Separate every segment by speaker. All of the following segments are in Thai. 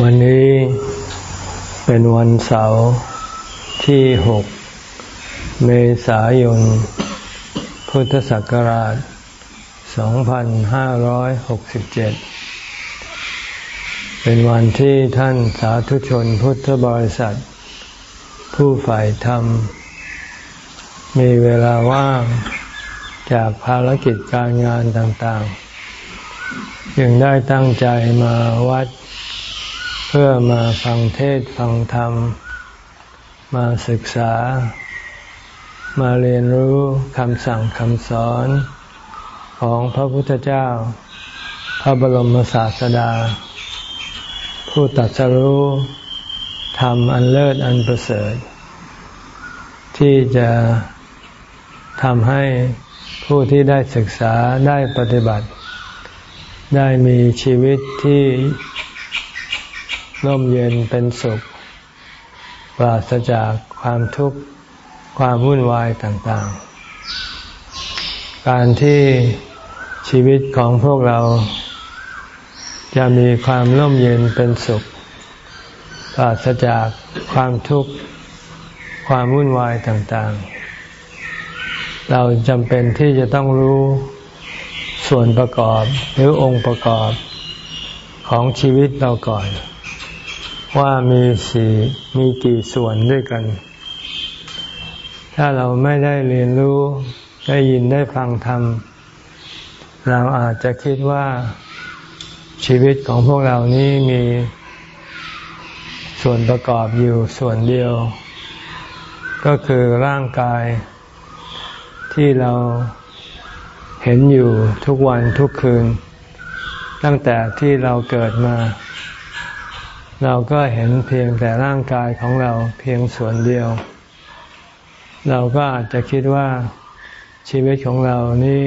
Speaker 1: วันนี้เป็นวันเสาร์ที่หกเมษายน พุทธศักราช 2567 เป็นวันที่ท่านสาธุชนพุทธบริษัท ผู้ฝ่ายธรรม มีเวลาว่างจากภารกิจการงานต่างๆยังได้ตั้งใจมาวัด พื่อมาฟังเทศฟังธรรม มาศึกษา มาเรียนรู้คำสั่งคำสอนของพระพุทธเจ้า พระบรมศาสดา ผู้ตัดสรู้ธรรมอันเลิศอันประเสริฐ ที่จะทำให้ผู้ที่ได้ศึกษาได้ปฏิบัติ ได้มีชีวิตที่ ร่มเย็นเป็นสุข ปราศจากความทุกข์ความวุ่นวายต่างๆ การที่ชีวิตของพวกเรา จะมีความร่มเย็นเป็นสุข ปราศจากความทุกข์ความวุ่นวายต่างๆ เราจำเป็นที่จะต้องรู้ส่วนประกอบหรือองค์ประกอบของชีวิตเราก่อน ว่ามีสี่มีกี่ส่วนด้วยกัน ถ้าเราไม่ได้เรียนรู้ได้ยินได้ฟังธรรม เราอาจจะคิดว่าชีวิตของพวกเรานี้มีส่วนประกอบอยู่ส่วนเดียว ก็คือร่างกายที่เราเห็นอยู่ทุกวันทุกคืน ตั้งแต่ที่เราเกิดมา เราก็เห็นเพียงแต่ร่างกายของเราเพียงส่วนเดียว เราก็อาจจะคิดว่าชีวิตของเรานี่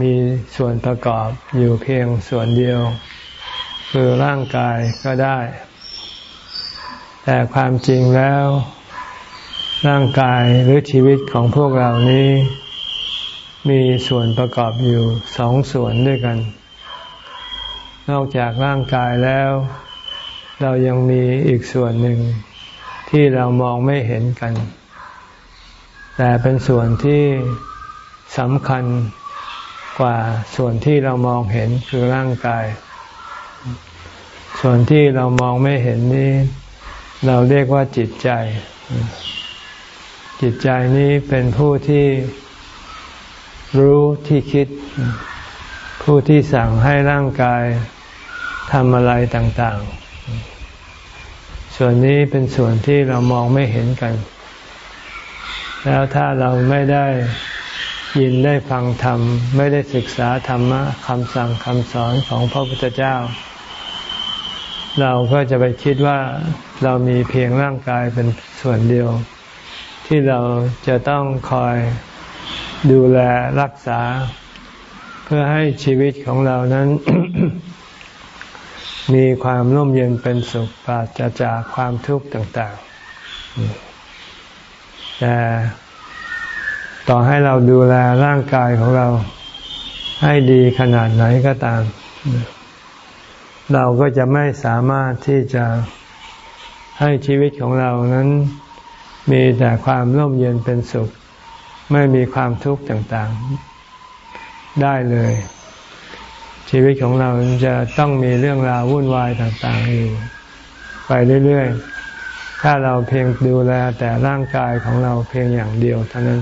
Speaker 1: มีส่วนประกอบอยู่เพียงส่วนเดียว คือร่างกายก็ได้ แต่ความจริงแล้ว ร่างกายหรือชีวิตของพวกเรานี้ มีส่วนประกอบอยู่สองส่วนด้วยกัน นอกจากร่างกายแล้ว เรายังมีอีกส่วนหนึ่งที่เรามองไม่เห็นกัน แต่เป็นส่วนที่สำคัญกว่าส่วนที่เรามองเห็นคือร่างกาย ส่วนที่เรามองไม่เห็นนี้ เราเรียกว่าจิตใจ จิตใจนี้เป็นผู้ที่รู้ที่คิด ผู้ที่สั่งให้ร่างกายทำอะไรต่าง ๆ ส่วนนี้เป็นส่วนที่เรามองไม่เห็นกัน แล้วถ้าเราไม่ได้ยินได้ฟังธรรม ไม่ได้ศึกษาธรรมะคำสั่งคำสอนของพระพุทธเจ้า เราก็จะไปคิดว่าเรามีเพียงร่างกายเป็นส่วนเดียว ที่เราจะต้องคอยดูแลรักษา เพื่อให้ชีวิตของเรานั้น มีความร่มเย็นเป็นสุขปราศจากความทุกข์ต่าง ๆ แต่ต่อให้เราดูแลร่างกายของเราให้ดีขนาดไหนก็ตาม เราก็จะไม่สามารถที่จะให้ชีวิตของเรานั้นมีแต่ความร่มเย็นเป็นสุข ไม่มีความทุกข์ต่าง ๆ ได้เลย ชีวิตของเราจะต้องมีเรื่องราววุ่นวายต่างๆอยู่ไปเรื่อยๆ ถ้าเราเพียงดูแลแต่ร่างกายของเราเพียงอย่างเดียวเท่านั้น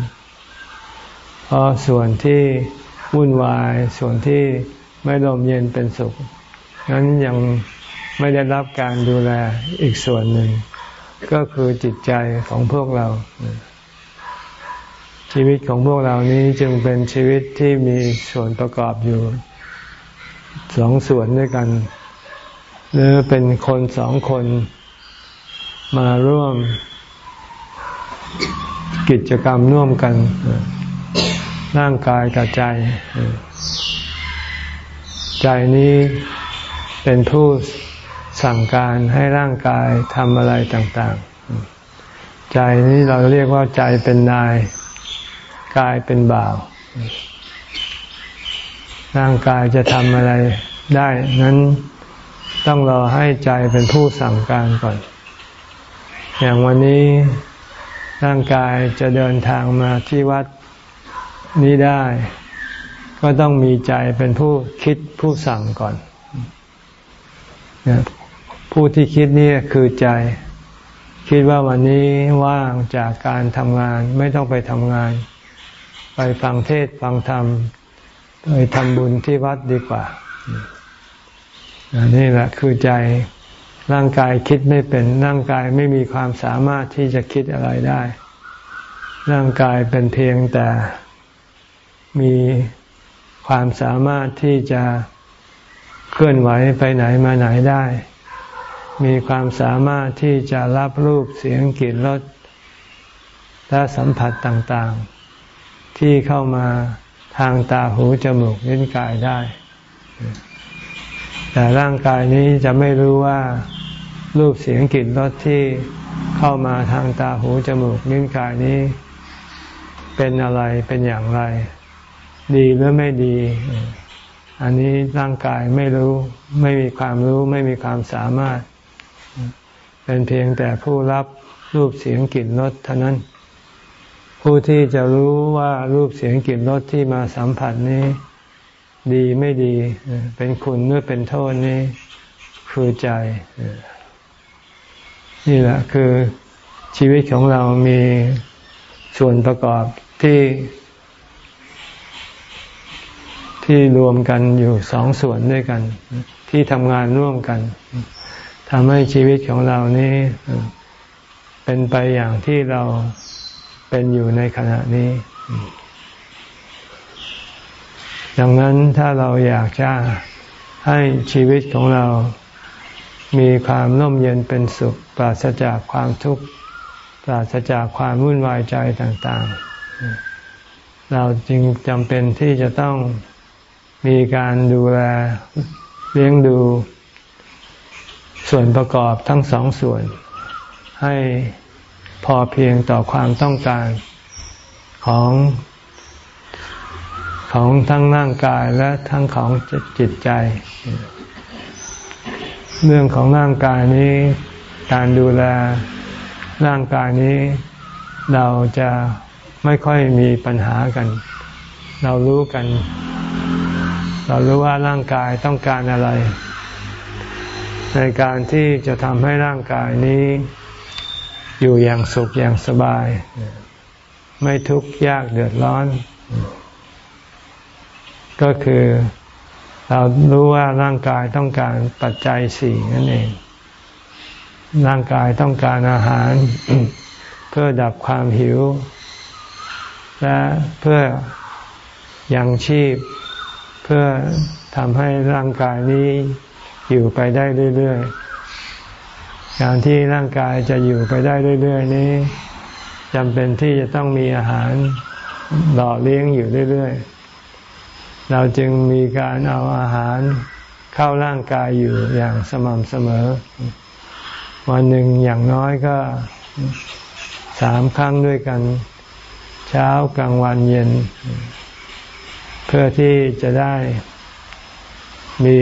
Speaker 1: เพราะส่วนที่วุ่นวายส่วนที่ไม่ลมเย็นเป็นสุข นั้นยังไม่ได้รับการดูแลอีกส่วนหนึ่ง ก็คือจิตใจของพวกเรา ชีวิตของพวกเรานี้จึงเป็นชีวิตที่มีส่วนประกอบอยู่ สองส่วนด้วยกัน หรือเป็นคนสองคนมาร่วมกิจกรรมร่วมกัน ร่างกายกับใจ ใจนี้เป็นผู้สั่งการให้ร่างกายทำอะไรต่างๆ ใจนี้เราเรียกว่าใจเป็นนาย กายเป็นบ่าว ร่างกายจะทำอะไรได้ นั้นต้องรอให้ใจเป็นผู้สั่งการก่อน อย่างวันนี้ร่างกายจะเดินทางมาที่วัดนี้ได้ ก็ต้องมีใจเป็นผู้คิดผู้สั่งก่อน ผู้ที่คิดนี่คือใจ คิดว่าวันนี้ว่างจากการทำงานไม่ต้องไปทำงาน ไปฟังเทศฟังธรรม ไปทำบุญที่วัดดีกว่าน,นี่แหละคือใจร่างกายคิดไม่เป็นร่างกายไม่มีความสามารถที่จะคิดอะไรได้ ร่างกายเป็นเพียงแต่มีความสามารถที่จะเคลื่อนไหวไปไหนมาไหนได้ มีความสามารถที่จะรับรูปเสียงกลิ่นรสและสัมผัสต่างๆ ที่เข้ามา ทางตาหูจมูกลิ้นกายได้ แต่ร่างกายนี้จะไม่รู้ว่ารูปเสียงกลิ่นรสที่เข้ามาทางตาหูจมูกลิ้นกายนี้ เป็นอะไรเป็นอย่างไร ดีหรือไม่ดี อันนี้ร่างกายไม่รู้ไม่มีความรู้ไม่มีความสามารถ เป็นเพียงแต่ผู้รับรูปเสียงกลิ่นรสเท่านั้น ผู้ที่จะรู้ว่ารูปเสียงกลิ่นรสที่มาสัมผัสนี้ ดีไม่ดี เป็นคุณหรือเป็นโทษนี้ คือใจ นี่แหละคือชีวิตของเรามีส่วนประกอบที่ ที่รวมกันอยู่สองส่วนด้วยกัน ที่ทำงานร่วมกันทำให้ชีวิตของเรานี้ เป็นไปอย่างที่เรา เป็นอยู่ในขณะนี้ ดังนั้นถ้าเราอยากจะให้ชีวิตของเรามีความร่มเย็นเป็นสุข ปราศจากความทุกข์ ปราศจากความวุ่นวายใจต่างๆ เราจึงจำเป็นที่จะต้องมีการดูแลเลี้ยงดูส่วนประกอบทั้งสองส่วน ให้ พอเพียงต่อความต้องการของของทั้งร่างกายและทั้งของจิตใจ เรื่องของร่างกายนี้ การดูแลร่างกายนี้ เราจะไม่ค่อยมีปัญหากัน เรารู้กัน เรารู้ว่าร่างกายต้องการอะไร ในการที่จะทำให้ร่างกายนี้ อยู่อย่างสุขอย่างสบาย ไม่ทุกข์ยากเดือดร้อน ก็คือเรารู้ว่าร่างกายต้องการปัจจัยสี่นั่นเอง ร่างกายต้องการอาหาร เพื่อดับความหิว และเพื่อยังชีพ เพื่อทำให้ร่างกายนี้อยู่ไปได้เรื่อย ๆ การที่ร่างกายจะอยู่ไปได้เรื่อยๆนี้จำเป็นที่จะต้องมีอาหารหล่อเลี้ยงอยู่เรื่อยๆ เราจึงมีการเอาอาหารเข้าร่างกายอยู่อย่างสม่ำเสมอ วันหนึ่งอย่างน้อยก็สามครั้งด้วยกัน เช้ากลางวันเย็น เพื่อที่จะได้มี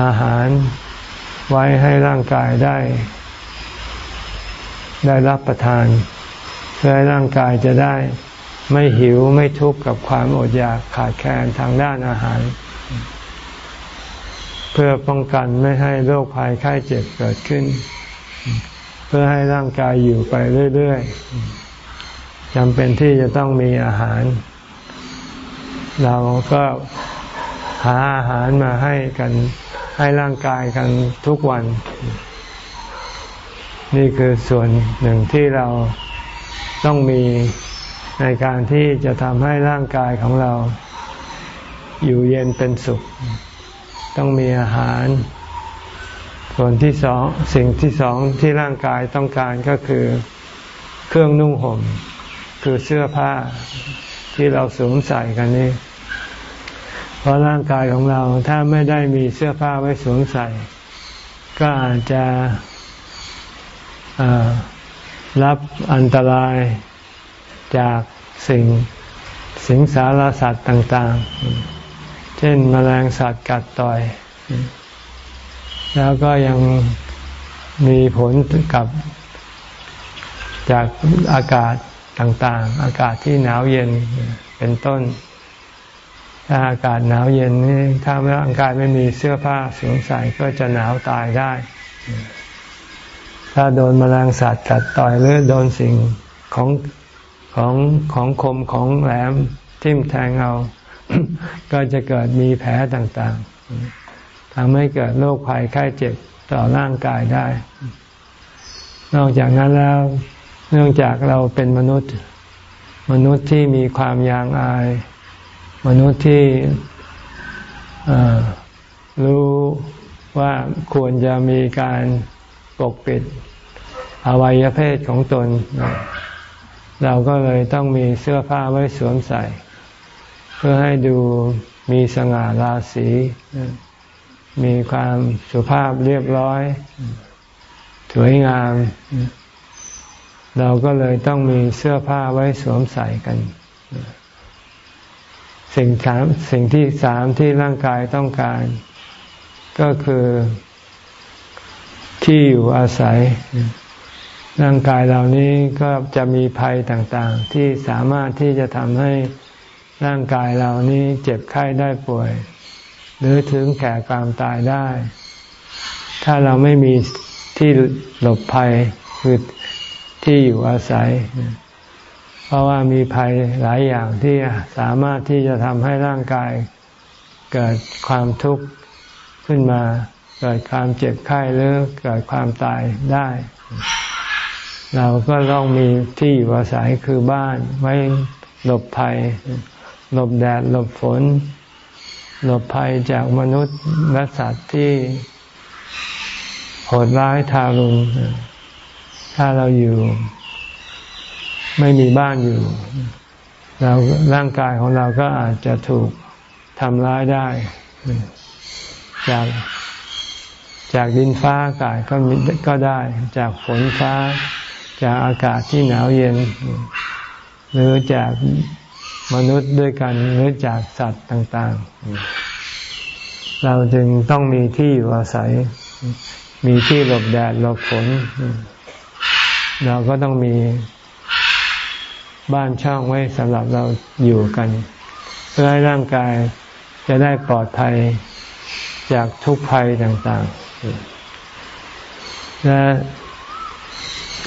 Speaker 1: อาหาร ไว้ให้ร่างกายได้ ได้รับประทาน เพื่อให้ร่างกายจะได้ไม่หิวไม่ทุกข์กับความอดอยากขาดแคลนทางด้านอาหาร เพื่อป้องกันไม่ให้โรคภัยไข้เจ็บเกิดขึ้น เพื่อให้ร่างกายอยู่ไปเรื่อยๆจำเป็นที่จะต้องมีอาหาร เราก็หาอาหารมาให้กัน ให้ร่างกายกันทุกวัน นี่คือส่วนหนึ่งที่เราต้องมีในการที่จะทำให้ร่างกายของเรา อยู่เย็นเป็นสุข ต้องมีอาหาร ส่วนที่สองสิ่งที่สองที่ร่างกายต้องการก็คือเครื่องนุ่งห่ม คือเสื้อผ้าที่เราสวมใส่กันนี้ ราะร่างกายของเราถ้าไม่ได้มีเสื้อผ้าไว้สวมใส่ ก็อาจจะรับอันตรายจากสิ่งสิงสารสัตว์ต่าง ๆ เช่นมแมลงสัตว์กัดต่อย แล้วก็ยังมีผลกับจากอากาศต่าง ๆ อากาศที่หนาวเย็นเป็นต้น ถ้าอากาศหนาวเย็นนี่ถ้าร่างกายไม่มีเสื้อผ้าสวมใส่ก็จะหนาวตายได้ ถ้าโดนมแมลงสัตว์กัดต่อยหรือโดนสิ่งของของของคมของแหลมทิ่มแทงเอา ก็จะเกิดมีแผลต่างๆทำให้เกิดโรคภัยไข้เจ็บต่อร่างกายได้ นอกจากนั้นแล้ว เนื่องจากเราเป็นมนุษย์ มนุษย์ที่มีความยางอาย มนุษย์ที่รู้ว่าควรจะมีการปกปิดอวัยเพศของตน เราก็เลยต้องมีเสื้อผ้าไว้สวมใส่ เพื่อให้ดูมีสง่าราศี มีความสุภาพเรียบร้อย สวยงาม เราก็เลยต้องมีเสื้อผ้าไว้สวมใส่กัน สิ่งสามสิ่งที่สามที่ร่างกายต้องการ ก็คือที่อยู่อาศัย ร่างกายเหล่านี้ก็จะมีภัยต่างๆ ที่สามารถที่จะทำให้ร่างกายเหล่านี้เจ็บไข้ได้ป่วย หรือถึงแก่ความตายได้ ถ้าเราไม่มีที่หลบภัยคือที่อยู่อาศัย เพราะว่ามีภัยหลายอย่างที่สามารถที่จะทำให้ร่างกายเกิดความทุกข์ขึ้นมา เกิดความเจ็บไข้หรือเกิดความตายได้ เราก็ต้องมีที่อยู่อาศัยคือบ้านไว้หลบภัย หลบแดดหลบฝน หลบภัยจากมนุษย์และสัตว์ที่โหดร้ายทารุณถ้าเราอยู่ ไม่มีบ้านอยู่ เราร่างกายของเราก็อาจจะถูกทำร้ายได้จากจากดินฟ้าอากาศก็ก็ได้ จากฝนฟ้า จากอากาศที่หนาวเย็น หรือจากมนุษย์ด้วยกันหรือจากสัตว์ต่าง ๆ เราจึงต้องมีที่อยู่อาศัย มีที่หลบแดดหลบฝน เราก็ต้องมี บ้านช่องไว้สำหรับเราอยู่กันเพื่อให้ร่างกายจะได้ปลอดภัยจากทุกภัยต่างๆ และ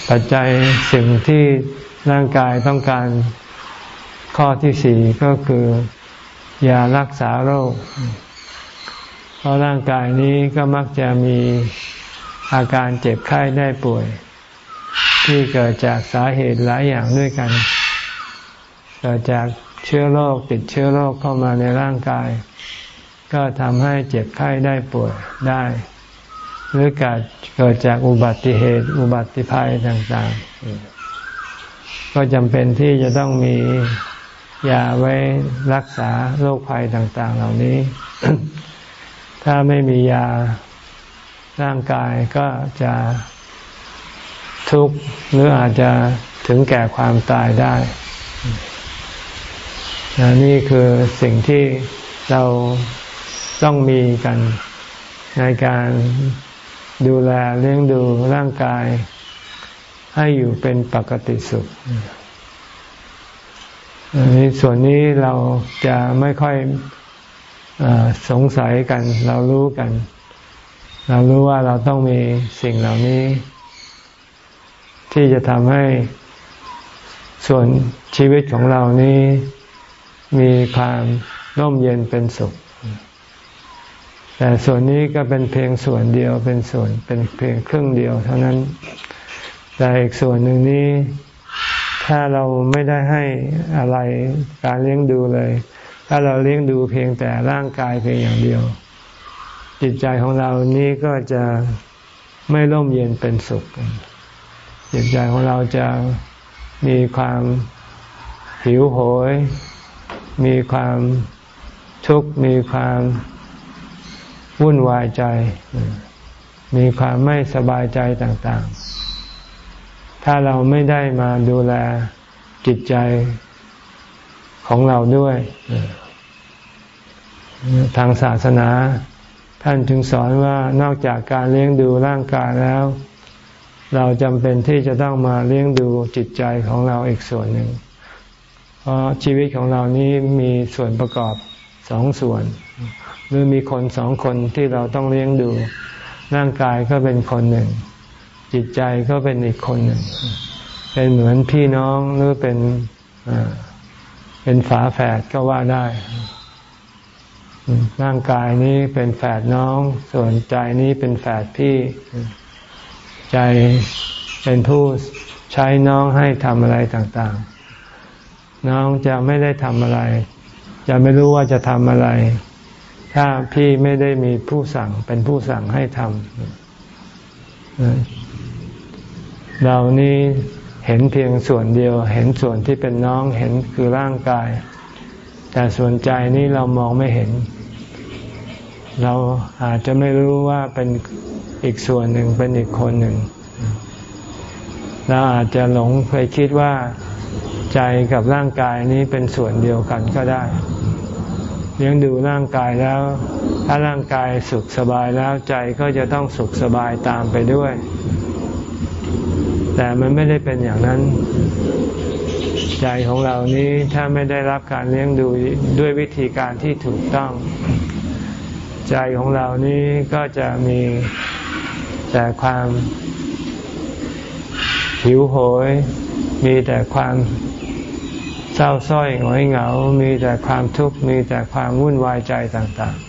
Speaker 1: ปัจจัยสิ่งที่ร่างกายต้องการข้อที่สี่ก็คือยารักษาโรค เพราะร่างกายนี้ก็มักจะมีอาการเจ็บไข้ได้ป่วย ที่เกิดจากสาเหตุหลายอย่างด้วยกัน เกิดจากเชื้อโรคติดเชื้อโรคเข้ามาในร่างกาย ก็ทำให้เจ็บไข้ได้ป่วยได้ หรือเกิดเกิดจากอุบัติเหตุ อุบัติภัยต่างๆ ก็จำเป็นที่จะต้องมียาไว้รักษาโรคภัยต่างๆ เหล่านี้ ถ้าไม่มียาร่างกายก็จะทุกข์หรืออาจจะถึงแก่ความตายได้ นี่คือสิ่งที่เราต้องมีกัน ในการดูแลเลี้ยงดูร่างกาย ให้อยู่เป็นปกติสุขในส่วนนี้เราจะไม่ค่อยอสงสัยกัน เรารู้กัน เรารู้ว่าเราต้องมีสิ่งเหล่านี้ ที่จะทำให้ส่วนชีวิตของเรานี้ มีความร่มเย็นเป็นสุข แต่ส่วนนี้ก็เป็นเพียงส่วนเดียวเป็นส่วนเป็นเพียงครึ่งเดียว เท่านั้น แต่อีกส่วนหนึ่งนี้ ถ้าเราไม่ได้ให้อะไรการเลี้ยงดูเลย ถ้าเราเลี้ยงดูเพียงแต่ร่างกายเพียงอย่างเดียว จิตใจของเรานี้ก็จะไม่ร่มเย็นเป็นสุข จิตใจของเราจะมีความหิวโหย มีความทุกข์มีความวุ่นวายใจ มีความไม่สบายใจต่างๆ ถ้าเราไม่ได้มาดูแลจิตใจของเราด้วย ทางศาสนา ท่านจึงสอนว่านอกจากการเลี้ยงดูร่างกายแล้ว เราจำเป็นที่จะต้องมาเลี้ยงดูจิตใจของเราอีกส่วนหนึ่ง เพราะชีวิตของเรานี้มีส่วนประกอบสองส่วน หรือมีคนสองคนที่เราต้องเลี้ยงดู ร่างกายก็เป็นคนหนึ่ง จิตใจก็เป็นอีกคนหนึ่ง เป็นเหมือนพี่น้องหรือเป็นเป็นฝาแฝดก็ว่าได้ ร่างกายนี้เป็นแฝดน้อง ส่วนใจนี้เป็นแฝดพี่ ใจเป็นผู้ใช้น้องให้ทำอะไรต่างๆ น้องจะไม่ได้ทำอะไร จะไม่รู้ว่าจะทำอะไร ถ้าพี่ไม่ได้มีผู้สั่งเป็นผู้สั่งให้ทำเรานี้เห็นเพียงส่วนเดียว เห็นส่วนที่เป็นน้องเห็นคือร่างกาย แต่ส่วนใจนี้เรามองไม่เห็น เราอาจจะไม่รู้ว่าเป็นอีกส่วนหนึ่งเป็นอีกคนหนึ่งเราอาจจะหลงเคยคิดว่า ใจกับร่างกายนี้เป็นส่วนเดียวกันก็ได้ เลี้ยงดูร่างกายแล้ว ถ้าร่างกายสุขสบายแล้วใจก็จะต้องสุขสบายตามไปด้วย แต่มันไม่ได้เป็นอย่างนั้น ใจของเรานี้ถ้าไม่ได้รับการเลี้ยงดูด้วยวิธีการที่ถูกต้อง ใจของเรานี้ก็จะมีแต่ความหิวโหยมีแต่ความ เศร้าส้อยหงอยเหงา มีแต่ความทุกข์ มีแต่ความวุ่นวายใจต่าง ๆ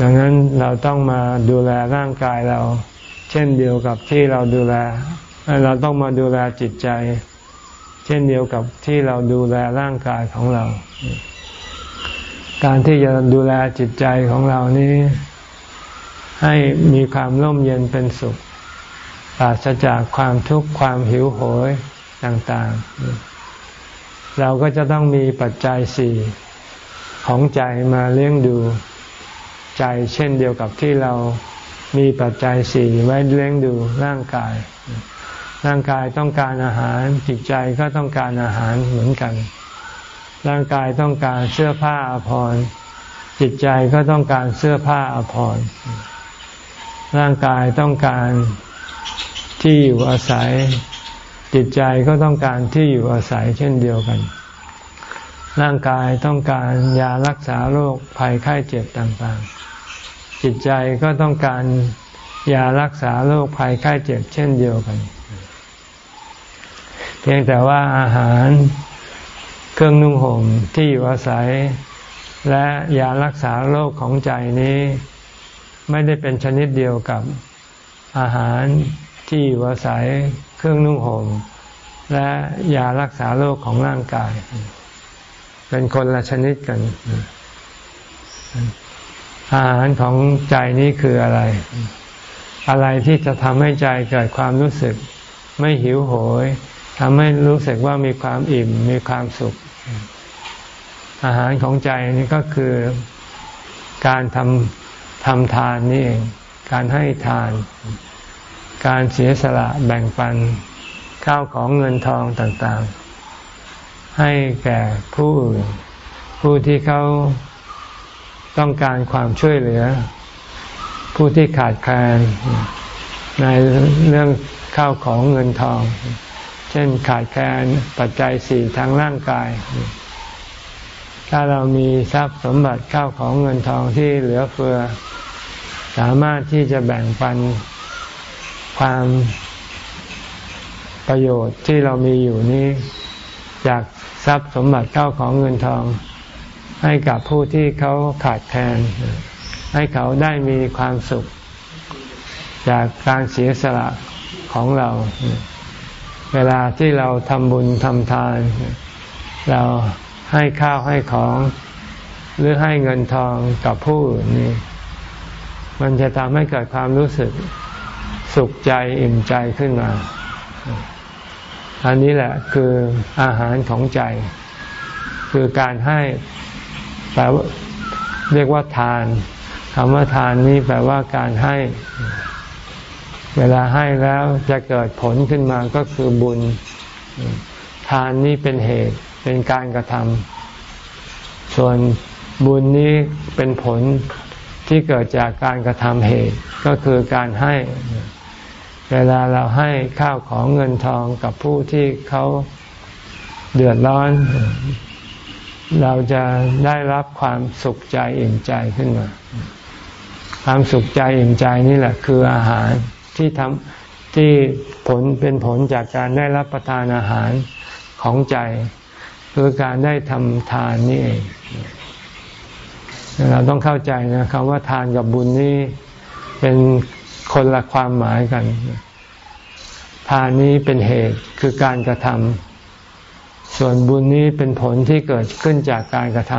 Speaker 1: ดังนั้นเราต้องมาดูแลร่างกายเรา เช่นเดียวกับที่เราดูแล เราต้องมาดูแลจิตใจ เช่นเดียวกับที่เราดูแลร่างกายของเรา การที่จะดูแลจิตใจของเรานี้ ให้มีความร่มเย็นเป็นสุขปราศจากความทุกข์ความหิวโหย ต่างๆ เราก็จะต้องมีปัจจัยสี่ของใจมาเลี้ยงดูใจเช่นเดียวกับที่เรามีปัจจัยสี่ไว้เลี้ยงดูร่างกาย ร่างกายต้องการอาหารจิตใจก็ต้องการอาหารเหมือนกัน ร่างกายต้องการเสื้อผ้าอภรรจิตใจก็ต้องการเสื้อผ้าอภรรร่างกายต้องการที่อยู่อาศัย จิตใจก็ต้องการที่อยู่อาศัยเช่นเดียวกัน ร่างกายต้องการยารักษาโรคภัยไข้เจ็บต่างๆ จิตใจก็ต้องการยารักษาโรคภัยไข้เจ็บเช่นเดียวกัน เพียงแต่ว่าอาหารเครื่องนุ่งห่มที่อยู่อาศัย และยารักษาโรคของใจนี้ ไม่ได้เป็นชนิดเดียวกับอาหารที่อยู่อาศัยเครื่องนุ่งห่มและยารักษาโรคของร่างกาย เป็นคนละชนิดกัน อาหารของใจนี้คืออะไร อะไรที่จะทำให้ใจเกิดความรู้สึก ไม่หิวโหยทำให้รู้สึกว่ามีความอิ่มมีความสุข อาหารของใจนี่ก็คือการทำทำทานนี่เอง การให้ทาน การเสียสละแบ่งปันข้าวของเงินทองต่างๆ ให้แก่ผู้อื่นผู้ที่เขาต้องการความช่วยเหลือ ผู้ที่ขาดแคลนในเรื่องข้าวของเงินทอง เช่นขาดแคลนปัจจัยสี่ทางร่างกาย ถ้าเรามีทรัพย์สมบัติข้าวของเงินทองที่เหลือเฟือ สามารถที่จะแบ่งปัน ความประโยชน์ที่เรามีอยู่นี้จากทรัพย์สมบัติเข้าของเงินทอง ให้กับผู้ที่เขาขาดแคลนให้เขาได้มีความสุข จากการเสียสละของเรา เวลาที่เราทำบุญทำทาน เราให้ข้าวให้ของหรือให้เงินทองกับผู้นนี่มันจะทำให้เกิดความรู้สึก สุขใจอิ่มใจขึ้นมา อันนี้แหละคืออาหารของใจ คือการให้แปลว่าเรียกว่าทานคำว่าทานนี้แปลว่าการให้ เวลาให้แล้วจะเกิดผลขึ้นมาก็คือบุญ ทานนี้เป็นเหตุเป็นการกระทำส่วนบุญนี้เป็นผลที่เกิดจากการกระทำเหตุก็คือการให้ เวลาเราให้ข้าวของเงินทองกับผู้ที่เขาเดือดร้อน เราจะได้รับความสุขใจอิ่มใจขึ้นมา ความสุขใจอิ่มใจนี่แหละ คืออาหารที่ทำที่ผลเป็นผลจากการได้รับประทานอาหารของใจ คือการได้ทำทานนี่เองเราต้องเข้าใจนะคำว่าทานกับบุญนี่เป็น คนละความหมายกัน ทานนี้เป็นเหตุคือการกระทำส่วนบุญนี้เป็นผลที่เกิดขึ้นจากการกระท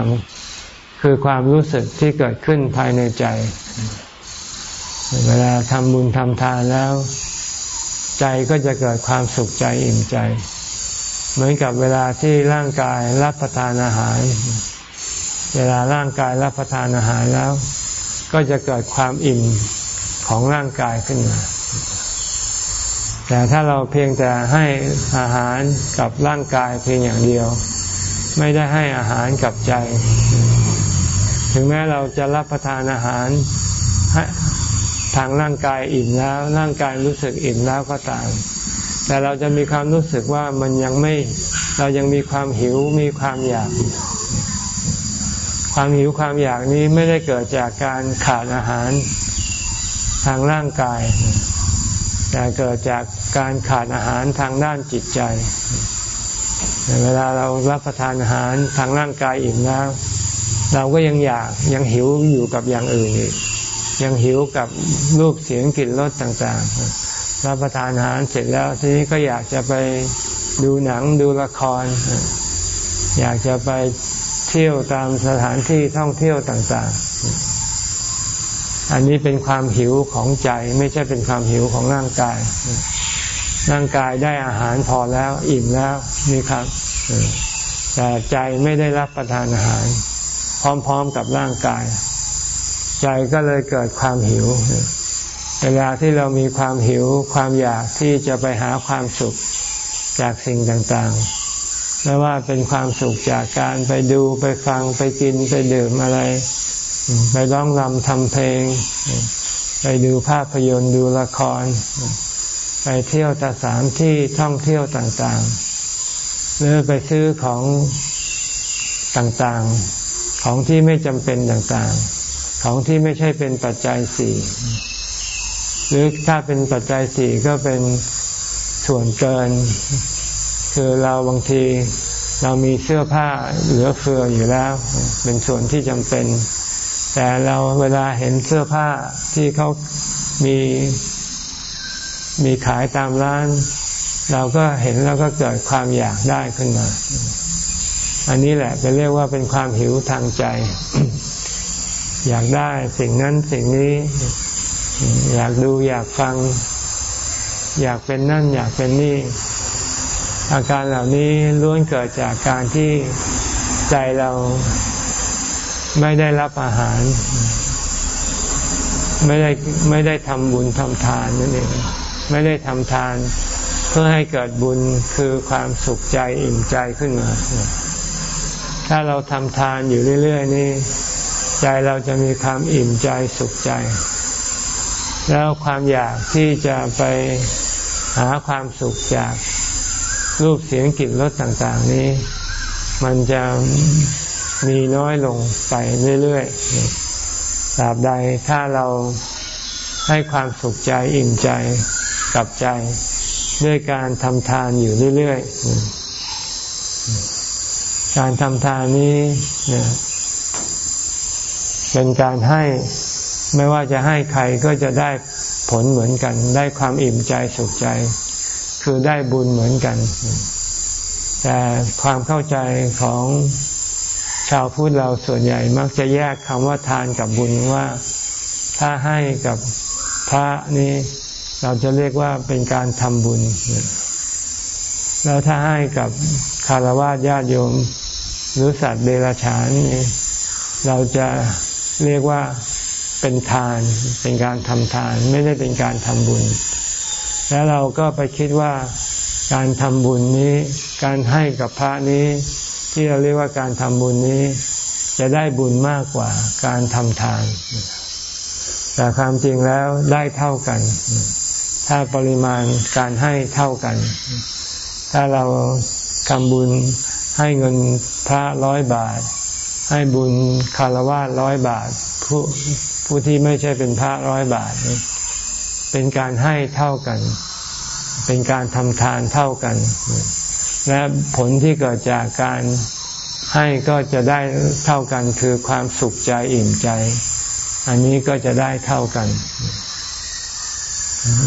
Speaker 1: ำคือความรู้สึกที่เกิดขึ้นภายในใจ เวลาทำบุญทำทานแล้ว ใจก็จะเกิดความสุขใจอิ่มใจ เหมือนกับเวลาที่ร่างกายรับประทานอาหาร เวลาร่างกายรับประทานอาหารแล้ว ก็จะเกิดความอิ่ม ของร่างกายขึ้นมา แต่ถ้าเราเพียงแต่ให้อาหารกับร่างกายเพียงอย่างเดียว ไม่ได้ให้อาหารกับใจ ถึงแม้เราจะรับประทานอาหารทางร่างกายอิ่มแล้ว ร่างกายรู้สึกอิ่มแล้วก็ตาม แต่เราจะมีความรู้สึกว่ามันยังไม่เรายังมีความหิวมีความอยาก ความหิวความอยากนี้ไม่ได้เกิดจากการขาดอาหาร ทางร่างกาย แต่เกิดจากการขาดอาหารทางด้านจิตใจ เวลาเรารับประทานอาหารทางร่างกายอิ่มแล้ว เราก็ยังอยากยังหิวอยู่กับอย่างอื่นอีกยังหิวกับรูปเสียงกลิ่นรสต่างๆ รับประทานอาหารเสร็จแล้วทีนี้ก็อยากจะไปดูหนังดูละคร อยากจะไปเที่ยวตามสถานที่ท่องเที่ยวต่างๆ อันนี้เป็นความหิวของใจไม่ใช่เป็นความหิวของร่างกาย ร่างกายได้อาหารพอแล้ว อิ่มแล้วนี่ครับแต่ใจไม่ได้รับประทานอาหาร พร้อมๆกับร่างกาย ใจก็เลยเกิดความหิว เวลาที่เรามีความหิวความอยากที่จะไปหาความสุขจากสิ่งต่างๆ ไม่ว่าเป็นความสุขจากการไปดูไปฟังไปกินไปดื่มอะไร ไปร้องรำทำเพลง ไปดูภาพยนตร์ดูละคร ไปเที่ยวตสามที่ท่องเที่ยวต่างๆ หรือไปซื้อของต่างๆ ของที่ไม่จำเป็นต่างๆ ของที่ไม่ใช่เป็นปัจจัยสี่หรือถ้าเป็นปัจจัยสี่ก็เป็นส่วนเกิน คือเราบางทีเรามีเสื้อผ้าเหลือเฟืออยู่แล้ว เป็นส่วนที่จำเป็น แต่เราเวลาเห็นเสื้อผ้าที่เขามีมีขายตามร้าน เราก็เห็นแล้วก็เกิดความอยากได้ขึ้นมา อันนี้แหละจะเรียกว่าเป็นความหิวทางใจ อยากได้สิ่งนั้นสิ่งนี้ อยากดูอยากฟัง อยากเป็นนั่น อยากเป็นนี่ อาการเหล่านี้ล้วนเกิดจากการที่ใจเรา ไม่ได้รับอาหาร ไม่ได้ไม่ได้ทำบุญทำทานนั่นเองไม่ได้ทำทาน เพื่อให้เกิดบุญคือความสุขใจอิ่มใจขึ้นมา ถ้าเราทำทานอยู่เรื่อย ๆ นี่ใจเราจะมีความอิ่มใจสุขใจ แล้วความอยากที่จะไปหาความสุขจากรูปเสียงกลิ่นรสต่าง ๆ นี้ มันจะ มีน้อยลงไปเรื่อยๆตราบใดถ้าเราให้ความสุขใจอิ่มใจกับใจ ด้วยการทำทานอยู่เรื่อยๆ การทำทานนี้เป็นการให้ไม่ว่าจะให้ใครก็จะได้ผลเหมือนกัน ได้ความอิ่มใจสุขใจ คือได้บุญเหมือนกัน แต่ความเข้าใจของ ชาวพุทธเราส่วนใหญ่มักจะแยกคำว่าทานกับบุญว่า ถ้าให้กับพระนี้เราจะเรียกว่าเป็นการทำบุญ แล้วถ้าให้กับคารวะญาติโยมหรือสัตว์เดรัจฉานนี้เราจะเรียกว่าเป็นทาน เป็นการทำทาน ไม่ได้เป็นการทำบุญ แล้วเราก็ไปคิดว่าการทำบุญนี้ การให้กับพระนี้ ที่เราเรียกว่าการทำบุญนี้ จะได้บุญมากกว่าการทำทาน แต่ความจริงแล้วได้เท่ากัน ถ้าปริมาณการให้เท่ากัน ถ้าเราทำบุญให้เงินพระร้อยบาท ให้บุญคารวะร้อยบาท ผู้ผู้ที่ไม่ใช่เป็นพระร้อยบาท เป็นการให้เท่ากัน เป็นการทำทานเท่ากัน และผลที่เกิดจากการให้ก็จะได้เท่ากันคือความสุขใจอิ่มใจ อันนี้ก็จะได้เท่ากัน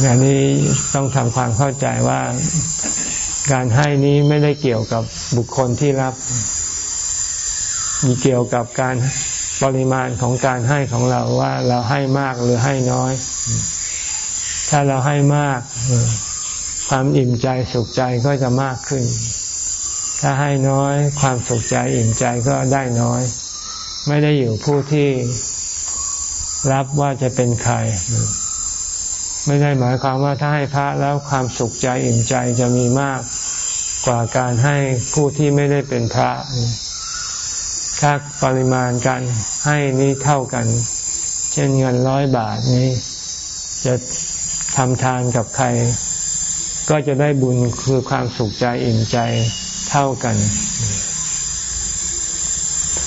Speaker 1: อันนี้ต้องทำความเข้าใจว่าการให้นี้ไม่ได้เกี่ยวกับบุคคลที่รับ มีเกี่ยวกับการปริมาณของการให้ของเราว่าเราให้มากหรือให้น้อย ถ้าเราให้มากความอิ่มใจสุขใจก็จะมากขึ้น ถ้าให้น้อยความสุขใจอิ่มใจก็ได้น้อย ไม่ได้อยู่ผู้ที่รับว่าจะเป็นใคร ไม่ได้หมายความว่าถ้าให้พระแล้วความสุขใจอิ่มใจจะมีมากกว่าการให้ผู้ที่ไม่ได้เป็นพระ ถ้าปริมาณการให้นี้เท่ากัน เช่นเงินร้อยบาทนี้ จะทำทานกับใคร ก็จะได้บุญคือความสุขใจอิ่มใจ เท่ากัน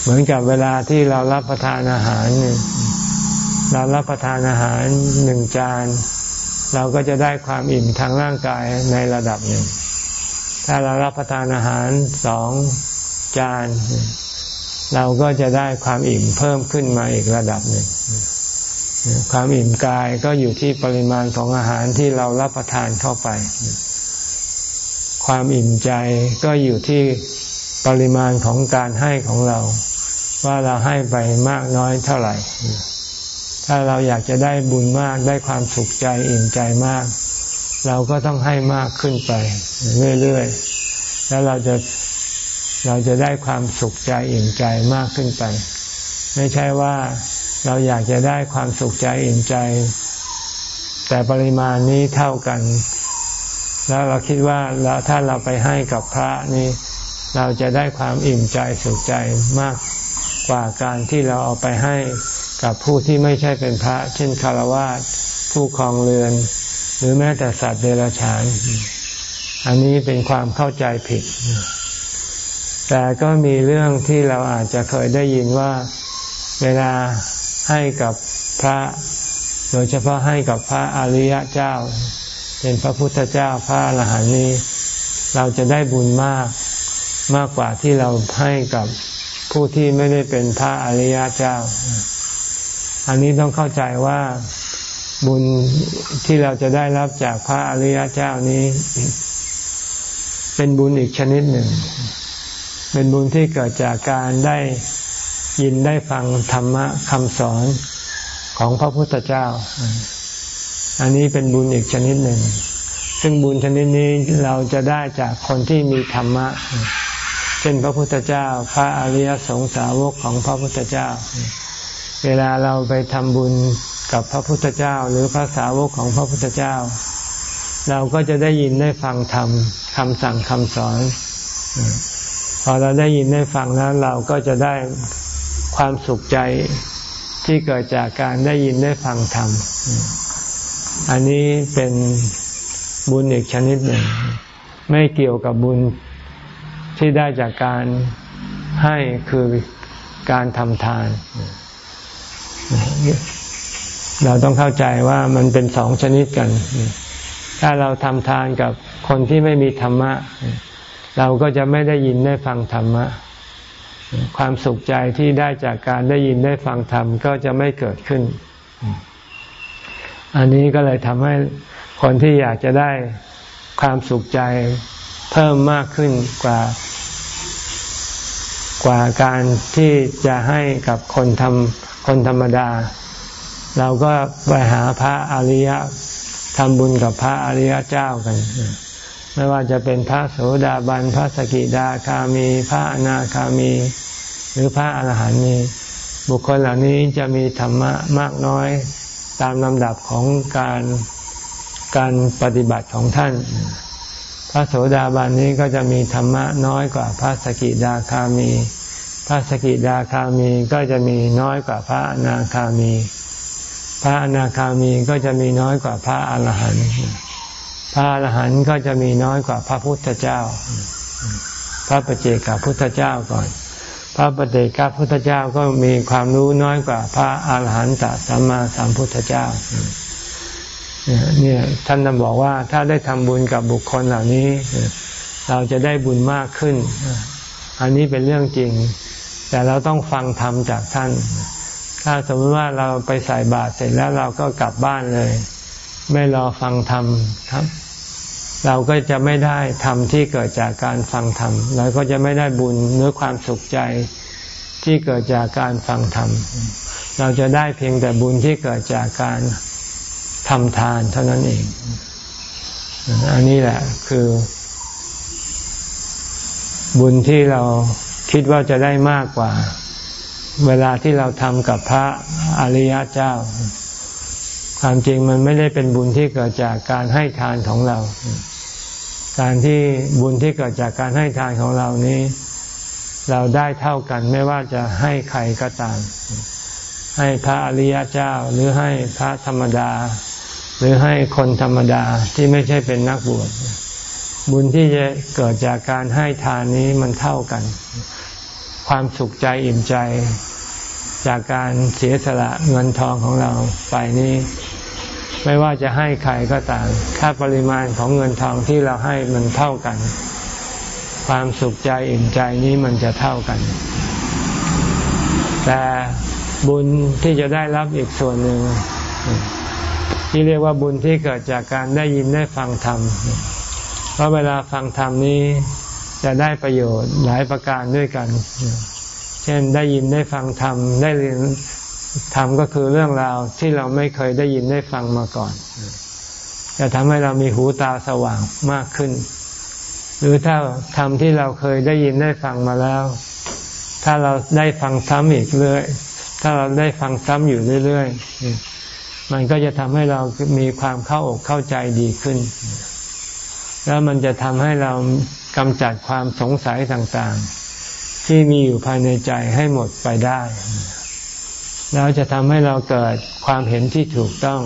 Speaker 1: เหมือนกับเวลาที่เรารับประทานอาหาร เรารับประทานอาหารหนึ่งจาน เราก็จะได้ความอิ่มทางร่างกายในระดับหนึ่ง ถ้าเรารับประทานอาหารสองจาน เราก็จะได้ความอิ่มเพิ่มขึ้นมาอีกระดับหนึ่งความอิ่มกายก็อยู่ที่ปริมาณของอาหารที่เรารับประทานเข้าไป ความอิ่มใจก็อยู่ที่ปริมาณของการให้ของเรา ว่าเราให้ไปมากน้อยเท่าไหร่ ถ้าเราอยากจะได้บุญมากได้ความสุขใจอิ่มใจมาก เราก็ต้องให้มากขึ้นไป เรื่อยๆแล้วเราจะเราจะได้ความสุขใจอิ่มใจมากขึ้นไป ไม่ใช่ว่าเราอยากจะได้ความสุขใจอิ่มใจ แต่ปริมาณนี้เท่ากัน แล้วเราคิดว่าแล้วถ้าเราไปให้กับพระนี่เราจะได้ความอิ่มใจสุขใจมากกว่าการที่เราเอาไปให้กับผู้ที่ไม่ใช่เป็นพระ เช่นคารวะผู้ครองเรือน หรือแม้แต่สัตว์เดรัจฉาน อันนี้เป็นความเข้าใจผิด แต่ก็มีเรื่องที่เราอาจจะเคยได้ยินว่า เวลาให้กับพระ โดยเฉพาะให้กับพระอริยเจ้า เป็นพระพุทธเจ้าพระอรหันต์นี้ เราจะได้บุญมากมากกว่าที่เราให้กับผู้ที่ไม่ได้เป็นพระอริยเจ้า อันนี้ต้องเข้าใจว่าบุญที่เราจะได้รับจากพระอริยเจ้านี้ เป็นบุญอีกชนิดหนึ่ง เป็นบุญที่เกิดจากการได้ยินได้ฟังธรรมะคำสอนของพระพุทธเจ้า อันนี้เป็นบุญอีกชนิดหนึ่ง ซึ่งบุญชนิดนี้เราจะได้จากคนที่มีธรรมะ เช่นพระพุทธเจ้า พระอริยสงสาวกของพระพุทธเจ้า เวลาเราไปทำบุญกับพระพุทธเจ้า หรือพระสาวกของพระพุทธเจ้า เราก็จะได้ยินได้ฟังธรรมคำสั่งคำสอนพอเราได้ยินได้ฟังแล้วเราก็จะได้ความสุขใจที่เกิดจากการได้ยินได้ฟังธรรม อันนี้เป็นบุญอีกชนิดหนึ่ง ไม่เกี่ยวกับบุญที่ได้จากการให้คือการทำทาน เราต้องเข้าใจว่ามันเป็นสองชนิดกัน ถ้าเราทำทานกับคนที่ไม่มีธรรมะ เราก็จะไม่ได้ยินได้ฟังธรรมะ ความสุขใจที่ได้จากการได้ยินได้ฟังธรรมก็จะไม่เกิดขึ้น อันนี้ก็เลยทำให้คนที่อยากจะได้ความสุขใจเพิ่มมากขึ้นกว่ากว่าการที่จะให้กับคนทำคนธรรมดา เราก็ไปหาพระอริยะทำบุญกับพระอริยเจ้ากัน ไม่ว่าจะเป็นพระโสดาบันพระสกิดาคามี พระอนาคามี หรือพระอรหันต์นี้บุคคลเหล่านี้จะมีธรรมะมากน้อย ตามลำดับของการการปฏิบัติของท่าน พระโสดาบันนี้ก็จะมีธรรมะน้อยกว่าพระสกิดาคามี พระสกิดาคามีก็จะมีน้อยกว่าพระอนาคามี พระอนาคามีก็จะมีน้อยกว่าพระอรหันต์พระอรหันต์ก็จะมีน้อยกว่าพระพุทธเจ้า พระปเจกับพุทธเจ้าก่อน พระปเจกับพุทธเจ้าก็มีความรู้น้อยกว่าพระอาหารหันตสัมมาสัมพุทธเจ้าเนี่ยท่านบอกว่าถ้าได้ทำบุญกับบุคคลเหล่านี้ เราจะได้บุญมากขึ้น อันนี้เป็นเรื่องจริง แต่เราต้องฟังธรรมจากท่าน ถ้าสมมติว่าเราไปใส่บาตรเสร็จแล้วเราก็กลับบ้านเลย ไม่รอฟังธรรมครับ เราก็จะไม่ได้ธรรมที่เกิดจากการฟังธรรมเราก็จะไม่ได้บุญหรือความสุขใจที่เกิดจากการฟังธรรม เราจะได้เพียงแต่บุญที่เกิดจากการทำทานเท่านั้นเอง อันนี้แหละคือ บุญที่เราคิดว่าจะได้มากกว่า เวลาที่เราทำกับพระอริยเจ้า ความจริงมันไม่ได้เป็นบุญที่เกิดจากการให้ทานของเรา การที่บุญที่เกิดจากการให้ทานของเรานี้ เราได้เท่ากันไม่ว่าจะให้ใครก็ตาม ให้พระอริยเจ้าหรือให้พระธรรมดา หรือให้คนธรรมดาที่ไม่ใช่เป็นนักบวชบุญที่จะเกิดจากการให้ทานนี้มันเท่ากัน ความสุขใจอิ่มใจ จากการเสียสละเงินทองของเราไปนี้ ไม่ว่าจะให้ใครก็ตาม ค่าปริมาณของเงินทองที่เราให้มันเท่ากัน ความสุขใจอิ่มใจนี้มันจะเท่ากัน แต่บุญที่จะได้รับอีกส่วนหนึ่งที่เรียกว่าบุญที่เกิดจากการได้ยินได้ฟังธรรม เพราะเวลาฟังธรรมนี้จะได้ประโยชน์หลายประการด้วยกัน เช่นได้ยินได้ฟังธรรมได้เรียน ธรรมก็คือเรื่องราวที่เราไม่เคยได้ยินได้ฟังมาก่อน จะทำให้เรามีหูตาสว่างมากขึ้น หรือถ้าธรรมที่เราเคยได้ยินได้ฟังมาแล้ว ถ้าเราได้ฟังซ้ำอีกเรื่อย ถ้าเราได้ฟังซ้ำอยู่เรื่อยมันก็จะทำให้เรามีความเข้าอกเข้าใจดีขึ้น แล้วมันจะทำให้เรากำจัดความสงสัยต่างๆ ที่มีอยู่ภายในใจให้หมดไปได้ แล้วจะทำให้เราเกิดความเห็นที่ถูกต้อง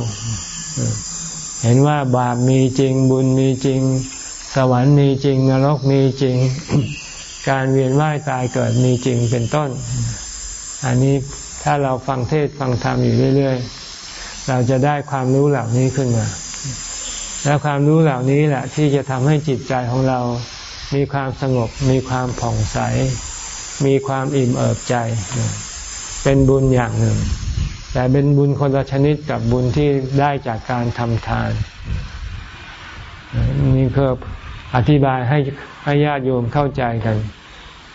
Speaker 1: เห็นว่าบาปมีจริงบุญมีจริง สวรรค์มีจริง นรกมีจริง การเวียนว่ายตายเกิดมีจริงเป็นต้น อันนี้ถ้าเราฟังเทศฟังธรรมอยู่เรื่อย ๆ เราจะได้ความรู้เหล่านี้ขึ้นมา แล้วความรู้เหล่านี้แหละที่จะทำให้จิตใจของเรามีความสงบ มีความผ่องใส มีความอิ่มเอิบใจ เป็นบุญอย่างหนึ่ง แต่เป็นบุญคนละชนิดกับบุญที่ได้จากการทำทาน นี่คืออธิบายให้ให้ญาติโยมเข้าใจกัน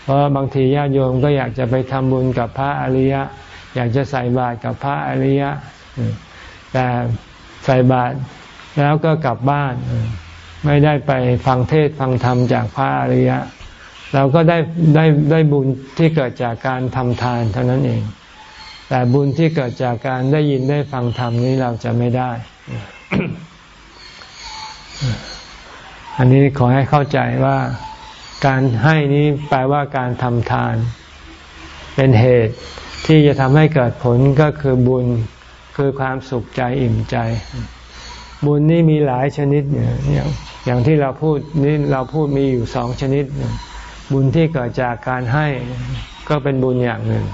Speaker 1: เพราะบางทีญาติโยมก็อยากจะไปทำบุญกับพระอริยะ อยากจะใส่บาตรกับพระอริยะ แต่ใส่บาตรแล้วก็กลับบ้านไม่ได้ไปฟังเทศฟังธรรมจากพระอริยะ เราก็ได้ได้ได้บุญที่เกิดจากการทำทานเท่านั้นเอง แต่บุญที่เกิดจากการได้ยินได้ฟังธรรมนี้เราจะไม่ได้ อันนี้ขอให้เข้าใจว่าการให้นี้แปลว่าการทำทาน เป็นเหตุที่จะทำให้เกิดผลก็คือบุญคือความสุขใจอิ่มใจ บุญนี่มีหลายชนิดเนี่ยอย่างที่เราพูดนี่เราพูดมีอยู่สองชนิด บุญที่เกิดจากการให้ก็เป็นบุญอย่างหนึ่ง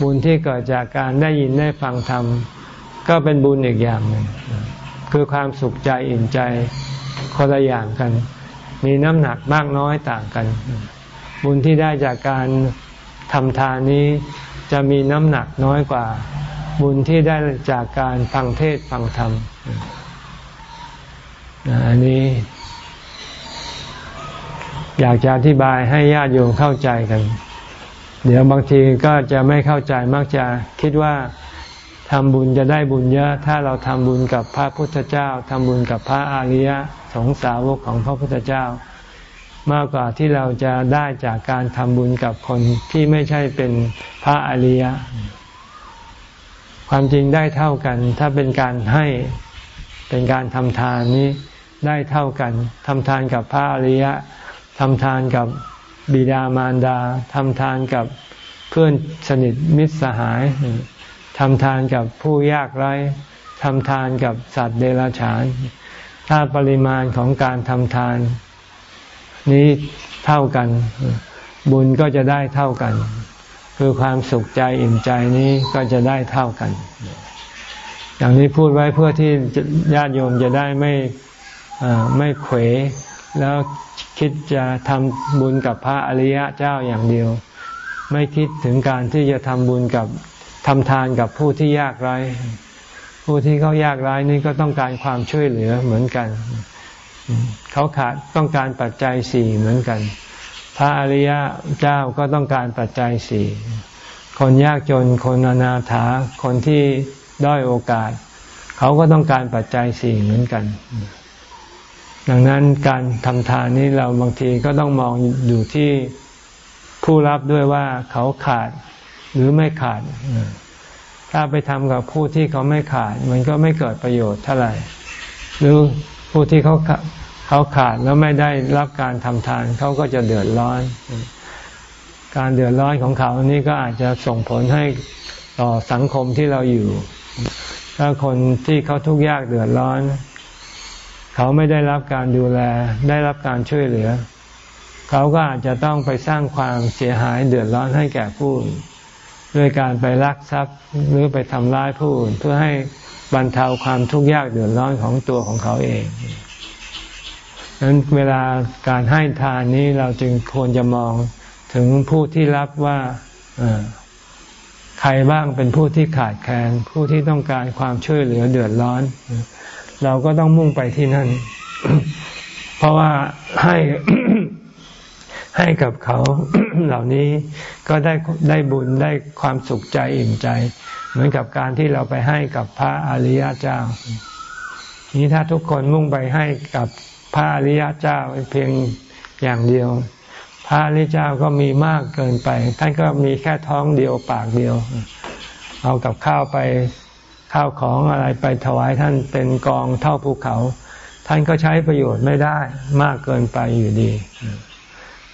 Speaker 1: บุญที่เกิดจากการได้ยินได้ฟังธรรม ก็เป็นบุญอีกอย่างหนึ่งคือความสุขใจอิ่มใจคนละอย่างกัน มีน้ำหนักมากน้อยต่างกัน บุญที่ได้จากการทำทานนี้จะมีน้ำหนักน้อยกว่า บุญที่ได้จากการฟังเทศฟังธรรมอันนี้ อยากจะอธิบายให้ญาติโยมเข้าใจกัน เดี๋ยวบางทีก็จะไม่เข้าใจมักจะคิดว่าทำบุญจะได้บุญเยอะ ถ้าเราทำบุญกับพระพุทธเจ้าทำบุญกับพระอาริยะสงสาวกของพระพุทธเจ้า มากกว่าที่เราจะได้จากการทำบุญกับคนที่ไม่ใช่เป็นพระอริยะความจริงได้เท่ากัน ถ้าเป็นการให้เป็นการทำทานนี้ได้เท่ากันทำทานกับพระอริยะทำทานกับ บิดามารดาทำทานกับเพื่อนสนิทมิตรสหายทำทานกับผู้ยากไร้ทำทานกับสัตว์เดรัจฉาน ถ้าปริมาณของการทำทาน นี้เท่ากัน บุญก็จะได้เท่ากัน คือความสุขใจอิ่มใจนี้ก็จะได้เท่ากัน อย่างนี้พูดไว้เพื่อที่ญาติโยมจะได้ไม่ไม่เขว แล้วคิดจะทำบุญกับพระอริยะเจ้าอย่างเดียว ไม่คิดถึงการที่จะทำบุญกับทำทานกับผู้ที่ยากไร้ผู้ที่เขายากไร้นี่ก็ต้องการความช่วยเหลือเหมือนกัน เขาขาดต้องการปัจจัยสี่เหมือนกัน พระอริยะเจ้าก็ต้องการปัจจัยสี่คนยากจนคนอนาถาคนที่ด้อยโอกาส เขาก็ต้องการปัจจัยสี่เหมือนกัน ดังนั้นการทำทานนี้เราบางทีก็ต้องมองอยู่ที่ผู้รับด้วยว่าเขาขาดหรือไม่ขาด ถ้าไปทำกับผู้ที่เขาไม่ขาด มันก็ไม่เกิดประโยชน์เท่าไหร่ หรือผู้ที่เขาเขาขาดแล้วไม่ได้รับการทำทานเขาก็จะเดือดร้อน การเดือดร้อนของเขานี้ก็อาจจะส่งผลให้ต่อสังคมที่เราอยู่ ถ้าคนที่เขาทุกข์ยากเดือดร้อน เขาไม่ได้รับการดูแล ได้รับการช่วยเหลือ เขาก็อาจจะต้องไปสร้างความเสียหายเดือดร้อนให้แก่ผู้อื่นด้วยการไปลักทรัพย์หรือไปทำร้ายผู้อื่นเพื่อให้บรรเทาความทุกข์ยากเดือดร้อนของตัวของเขาเองดังนั้นเวลาการให้ทานนี้เราจึงควรจะมองถึงผู้ที่รับว่าใครบ้างเป็นผู้ที่ขาดแคลนผู้ที่ต้องการความช่วยเหลือเดือดร้อน เราก็ต้องมุ่งไปที่นั่น เพราะว่าให้ให้กับเขาเหล่านี้ก็ได้ได้บุญได้ความสุขใจอิ่มใจ เหมือนกับการที่เราไปให้กับพระอริยเจ้า นี้ถ้าทุกคนมุ่งไปให้กับพระอริยเจ้าเพียงอย่างเดียว พระอริยเจ้าก็มีมากเกินไป ท่านก็มีแค่ท้องเดียวปากเดียว เอากับข้าวไป ข้าวของอะไรไปถวายท่านเป็นกองเท่าภูเขา ท่านก็ใช้ประโยชน์ไม่ได้มากเกินไปอยู่ดี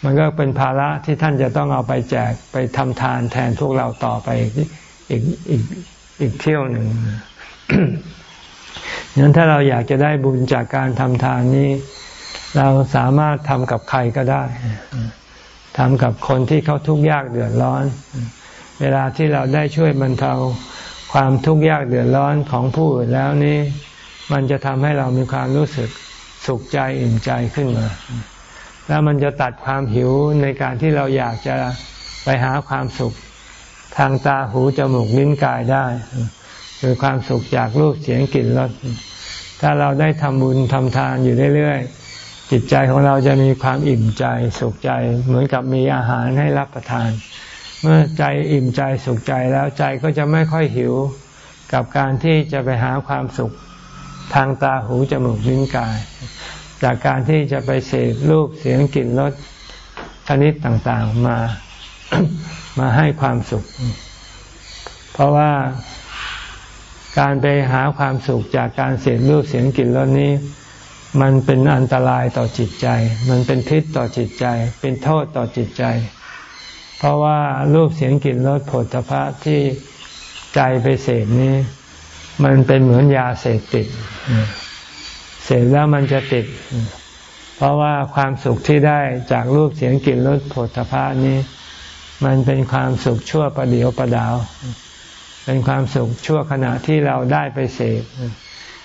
Speaker 1: มันก็เป็นภาระที่ท่านจะต้องเอาไปแจกไปทำทานแทนพวกเราต่อไปอีกอีกอีกเที่ยวหนึ่งงั้นถ้าเราอยากจะได้บุญจากการทำทานนี้ เราสามารถทำกับใครก็ได้ทำกับคนที่เขาทุกข์ยากเดือดร้อน เวลาที่เราได้ช่วยบรรเทา ความทุกข์ยากเดือดร้อนของผู้อื่นแล้วนี้ มันจะทำให้เรามีความรู้สึกสุขใจอิ่มใจขึ้นมา แล้วมันจะตัดความหิวในการที่เราอยากจะไปหาความสุขทางตาหูจมูกลิ้นกายได้ คือความสุขจากรูปเสียงกลิ่นรสถ้าเราได้ทำบุญทำทานอยู่เรื่อยๆจิตใจของเราจะมีความอิ่มใจสุขใจ เหมือนกับมีอาหารให้รับประทาน เมื่อใจอิ่มใจสุขใจแล้วใจก็จะไม่ค่อยหิวกับการที่จะไปหาความสุขทางตาหูจมูกลิ้นกาย จากการที่จะไปเสพรูปเสียงกลิ่นรสชนิดต่างๆมามาให้ความสุข เพราะว่าการไปหาความสุขจากการเสพรูปเสียงกลิ่นรสนี้ มันเป็นอันตรายต่อจิตใจ มันเป็นพิษต่อจิตใจ เป็นโทษต่อจิตใจ เพราะว่ารูปเสียงกลิ่นรสผลพระที่ใจไปเสพนี้ มันเป็นเหมือนยาเสพติด เสพแล้วมันจะติด เพราะว่าความสุขที่ได้จากรูปเสียงกลิ่นรสผลพระนี้ มันเป็นความสุขชั่วประเดียวประดาว เป็นความสุขชั่วขณะที่เราได้ไปเสพ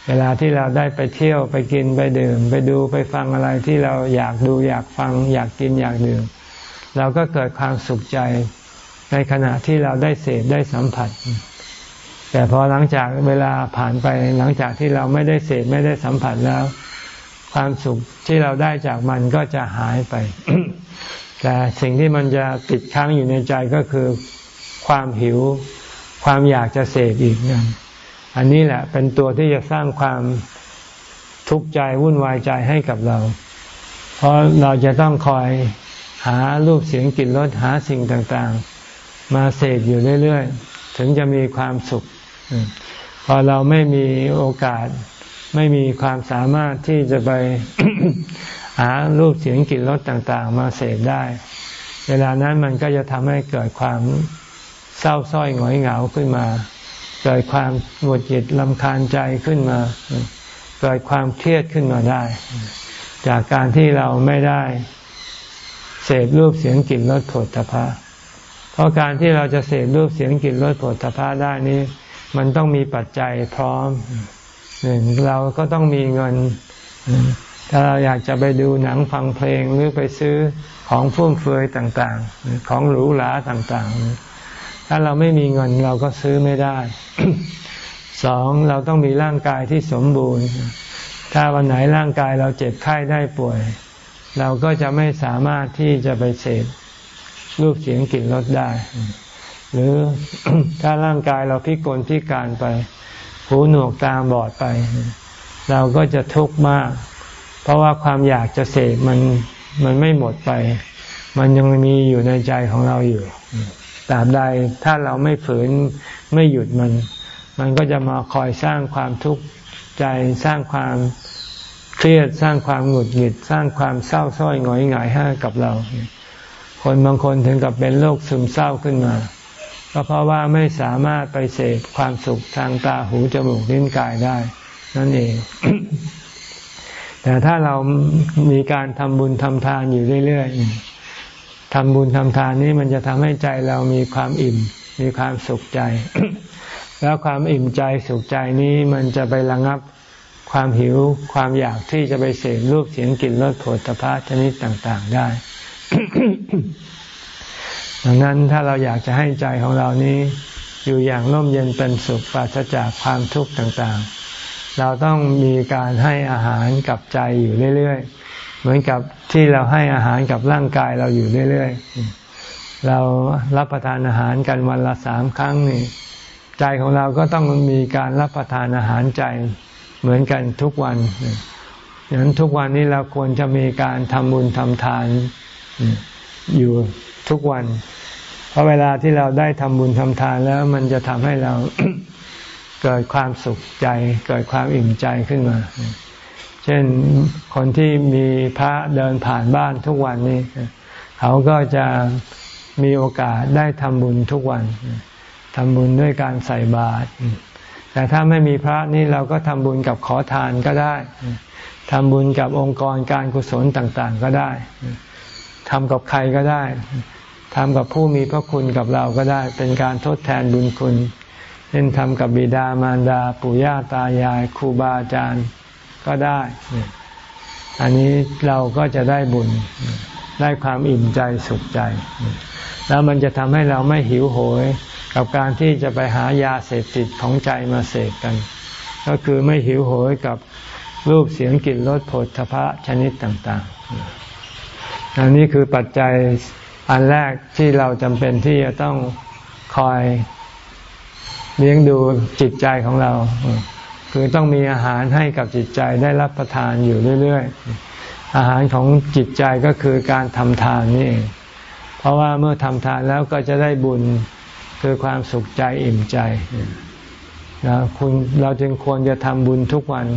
Speaker 1: เวลาที่เราได้ไปเที่ยวไปกินไปดื่ม ไปดูไปฟังอะไรที่เราอยากดูอยากฟัง อยากกินอยากดื่ม เราก็เกิดความสุขใจในขณะที่เราได้เสพได้สัมผัส แต่พอหลังจากเวลาผ่านไปหลังจากที่เราไม่ได้เสพไม่ได้สัมผัสแล้ว ความสุขที่เราได้จากมันก็จะหายไป แต่สิ่งที่มันจะติดค้างอยู่ในใจก็คือความหิว ความอยากจะเสพอีกนั่นอันนี้แหละเป็นตัวที่จะสร้างความทุกข์ใจวุ่นวายใจให้กับเรา เพราะเราจะต้องคอย หารูปเสียงกลิ่นรสหาสิ่งต่างๆ มาเสพอยู่เรื่อยๆ ถึงจะมีความสุข พอเราไม่มีโอกาส ไม่มีความสามารถที่จะไปหารูปเสียงกลิ่นรสต่างๆ มาเสพได้ เวลานั้นมันก็จะทำให้เกิดความเศร้าส้อยหงอยเหงาขึ้นมา เกิดความหงุดหงิดลำคาญใจขึ้นมา เกิดความเครียดขึ้นมาได้ จากการที่เราไม่ได้ เสพรูปเสียงกลิ่นรสผลตภะเพราะการที่เราจะเสพรูปเสียงกลิ่นรสผลตภะได้นี้ มันต้องมีปัจจัยพร้อมหนึ่งเราก็ต้องมีเงิน ถ้าเราอยากจะไปดูหนังฟังเพลงหรือไปซื้อของฟุ่มเฟือยต่างๆ ของหรูหราต่างๆ ถ้าเราไม่มีเงินเราก็ซื้อไม่ได้สองเราต้องมีร่างกายที่สมบูรณ์ ถ้าวันไหนร่างกายเราเจ็บไข้ได้ป่วย เราก็จะไม่สามารถที่จะไปเสพรูปเสียงกลิ่นรสได้ หรือถ้าร่างกายเราพิกลพิการไป หูหนวกตาบอดไป เราก็จะทุกข์มาก เพราะว่าความอยากจะเสพมันมันไม่หมดไป มันยังมีอยู่ในใจของเราอยู่ตราบใดถ้าเราไม่ฝืนไม่หยุดมัน มันก็จะมาคอยสร้างความทุกข์ใจสร้างความ เครียดสร้างความหงุดหงิดสร้างความเศร้าส้อยหงอยหงายให้กับเรา คนบางคนถึงกับเป็นโรคซึมเศร้าขึ้นมา ก็เพราะว่าไม่สามารถไปเสพความสุขทางตาหูจมูกลิ้นกายได้ นั่นเอง แต่ถ้าเรามีการทำบุญทำทานอยู่เรื่อยๆทำบุญทำทานนี้มันจะทำให้ใจเรามีความอิ่ม มีความสุขใจ แล้วความอิ่มใจสุขใจนี้มันจะไประงับ ความหิวความอยากที่จะไปเสพรูปเสียงกลิ่นรสผลตภะชนิดต่าง ๆ ได้ ดังนั้นถ้าเราอยากจะให้ใจของเรานี้อยู่อย่างร่มเย็นเป็นสุขปราศจากความทุกข์ต่างๆ เราต้องมีการให้อาหารกับใจอยู่เรื่อย ๆ เหมือนกับที่เราให้อาหารกับร่างกายเราอยู่เรื่อย ๆ เรารับประทานอาหารกันวันละสามครั้งนี่ใจของเราก็ต้องมีการรับประทานอาหารใจ เหมือนกันทุกวันดังนั้นทุกวันนี้เราควรจะมีการทำบุญทำทานอยู่ทุกวัน เพราะเวลาที่เราได้ทำบุญทำทานแล้วมันจะทำให้เราเกิดความสุขใจ เกิดความอิ่มใจขึ้นมา เช่นคนที่มีพระเดินผ่านบ้านทุกวันนี้ เขาก็จะมีโอกาสได้ทำบุญทุกวันทำบุญด้วยการใส่บาตร แต่ถ้าไม่มีพระนี่เราก็ทำบุญกับขอทานก็ได้ทำบุญกับองค์กรการกุศลต่างๆก็ได้ทำกับใครก็ได้ทำกับผู้มีพระคุณกับเราก็ได้ เป็นการทดแทนบุญคุณเช่นทำกับบิดามารดาปู่ย่าตายายครูบาอาจารย์ก็ได้ อันนี้เราก็จะได้บุญได้ความอิ่มใจสุขใจ แล้วมันจะทำให้เราไม่หิวโหย กับการที่จะไปหายาเสพติดของใจมาเสพกัน ก็คือไม่หิวโหยกับรูปเสียงกลิ่นรสผลทพะชนิดต่างๆอันนี้คือปัจจัยอันแรกที่เราจำเป็นที่จะต้องคอยเลี้ยงดูจิตใจของเรา คือต้องมีอาหารให้กับจิตใจได้รับประทานอยู่เรื่อยๆ อาหารของจิตใจก็คือการทำทานนี่เองเพราะว่าเมื่อทำทานแล้วก็จะได้บุญ คือความสุขใจอิ่มใจนะคุณเราจึงควรจะทำบุญทุกวัน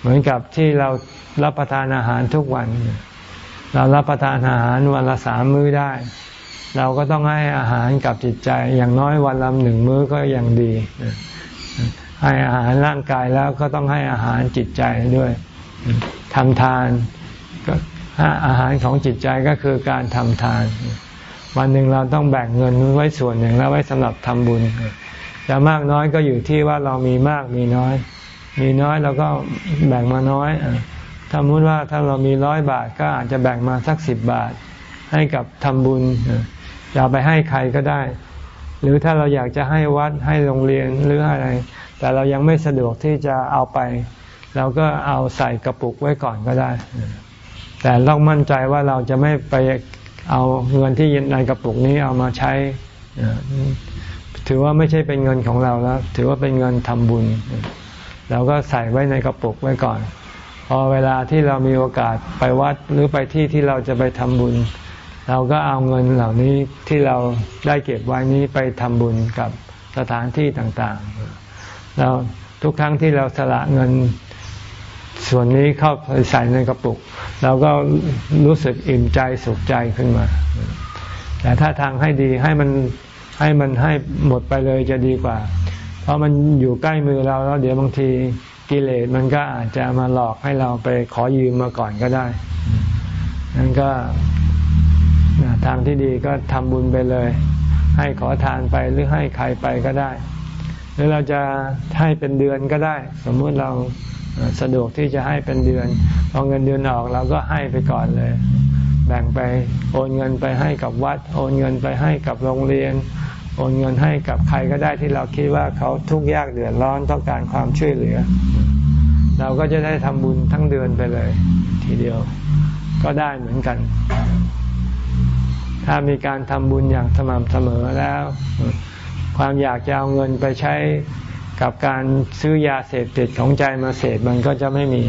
Speaker 1: เหมือนกับที่เรารับประทานอาหารทุกวัน เรารับประทานอาหารวันละสามมื้อได้ เราก็ต้องให้อาหารกับจิตใจ อย่างน้อยวันละหนึ่งมื้อก็ยังดี ให้อาหารร่างกายแล้วก็ต้องให้อาหารจิตใจด้วยทำทานก็อาหารของจิตใจก็คือการทำทาน วันหนึ่งเราต้องแบ่งเงินไว้ส่วนหนึ่งแล้วไว้สำหรับทำบุญจะมากน้อยก็อยู่ที่ว่าเรามีมากมีน้อย มีน้อยเราก็แบ่งมาน้อยถ้ามุติว่าถ้าเรามีร้อยบาทก็อาจจะแบ่งมาสักสิบบาท ให้กับทำบุญจะไปให้ใครก็ได้ หรือถ้าเราอยากจะให้วัดให้โรงเรียนหรืออะไร แต่เรายังไม่สะดวกที่จะเอาไป เราก็เอาใส่กระปุกไว้ก่อนก็ได้ แต่ต้องมั่นใจว่าเราจะไม่ไป เอาเงินที่ในกระปุกนี้เอามาใช้ถือว่าไม่ใช่เป็นเงินของเราแล้ว ถือว่าเป็นเงินทำบุญเราก็ใส่ไว้ในกระปุกไว้ก่อน พอเวลาที่เรามีโอกาสไปวัดหรือไปที่ที่เราจะไปทำบุญ เราก็เอาเงินเหล่านี้ที่เราได้เก็บไว้นี้ไปทำบุญกับสถานที่ต่างๆ เราทุกครั้งที่เราสละเงิน ส่วนนี้เข้าไปใส่ในกระปุกเราก็รู้สึกอิ่มใจสุขใจขึ้นมา แต่ถ้าทางให้ดีให้มันให้มันให้หมดไปเลยจะดีกว่า เพราะมันอยู่ใกล้มือเราแล้วเดี๋ยวบางทีกิเลสมันก็อาจจะมาหลอกให้เราไปขอยืมมาก่อนก็ได้นั่นก็ทางที่ดีก็ทำบุญไปเลย ให้ขอทานไปหรือให้ใครไปก็ได้ หรือเราจะให้เป็นเดือนก็ได้ สมมติเรา สะดวกที่จะให้เป็นเดือนพอเงินเดือนออกเราก็ให้ไปก่อนเลย แบ่งไปโอนเงินไปให้กับวัด โอนเงินไปให้กับโรงเรียน โอนเงินให้กับใครก็ได้ที่เราคิดว่าเขาทุกข์ยากเดือดร้อนต้องการความช่วยเหลือ เราก็จะได้ทำบุญทั้งเดือนไปเลย ทีเดียวก็ได้เหมือนกัน ถ้ามีการทำบุญอย่างสม่ำเสมอแล้ว ความอยากจะเอาเงินไปใช้ กับการซื้อยาเสพติดของใจมาเสพมันก็จะไม่มี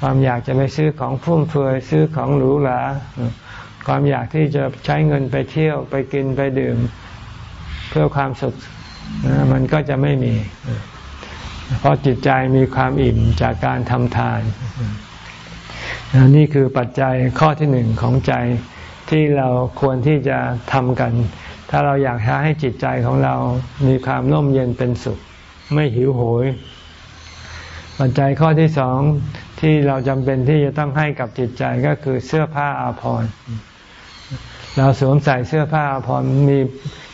Speaker 1: ความอยากจะไปซื้อของฟุ่มเฟือยซื้อของหรูหราความอยากที่จะใช้เงินไปเที่ยวไปกินไปดื่ม เพื่อความสุขมันก็จะไม่มี เพราะจิตใจมีความอิ่มจากการทำทาน นี่คือปัจจัยข้อที่หนึ่งของใจที่เราควรที่จะทำกัน ถ้าเราอยากให้จิตใจของเรามีความร่มเย็นเป็นสุข ไม่หิวโหย ปัจจัยข้อที่สองที่เราจำเป็นที่จะต้องให้กับจิตใจก็คือเสื้อผ้าอาภรณ์เราสวมใส่เสื้อผ้าอาภรณ์มี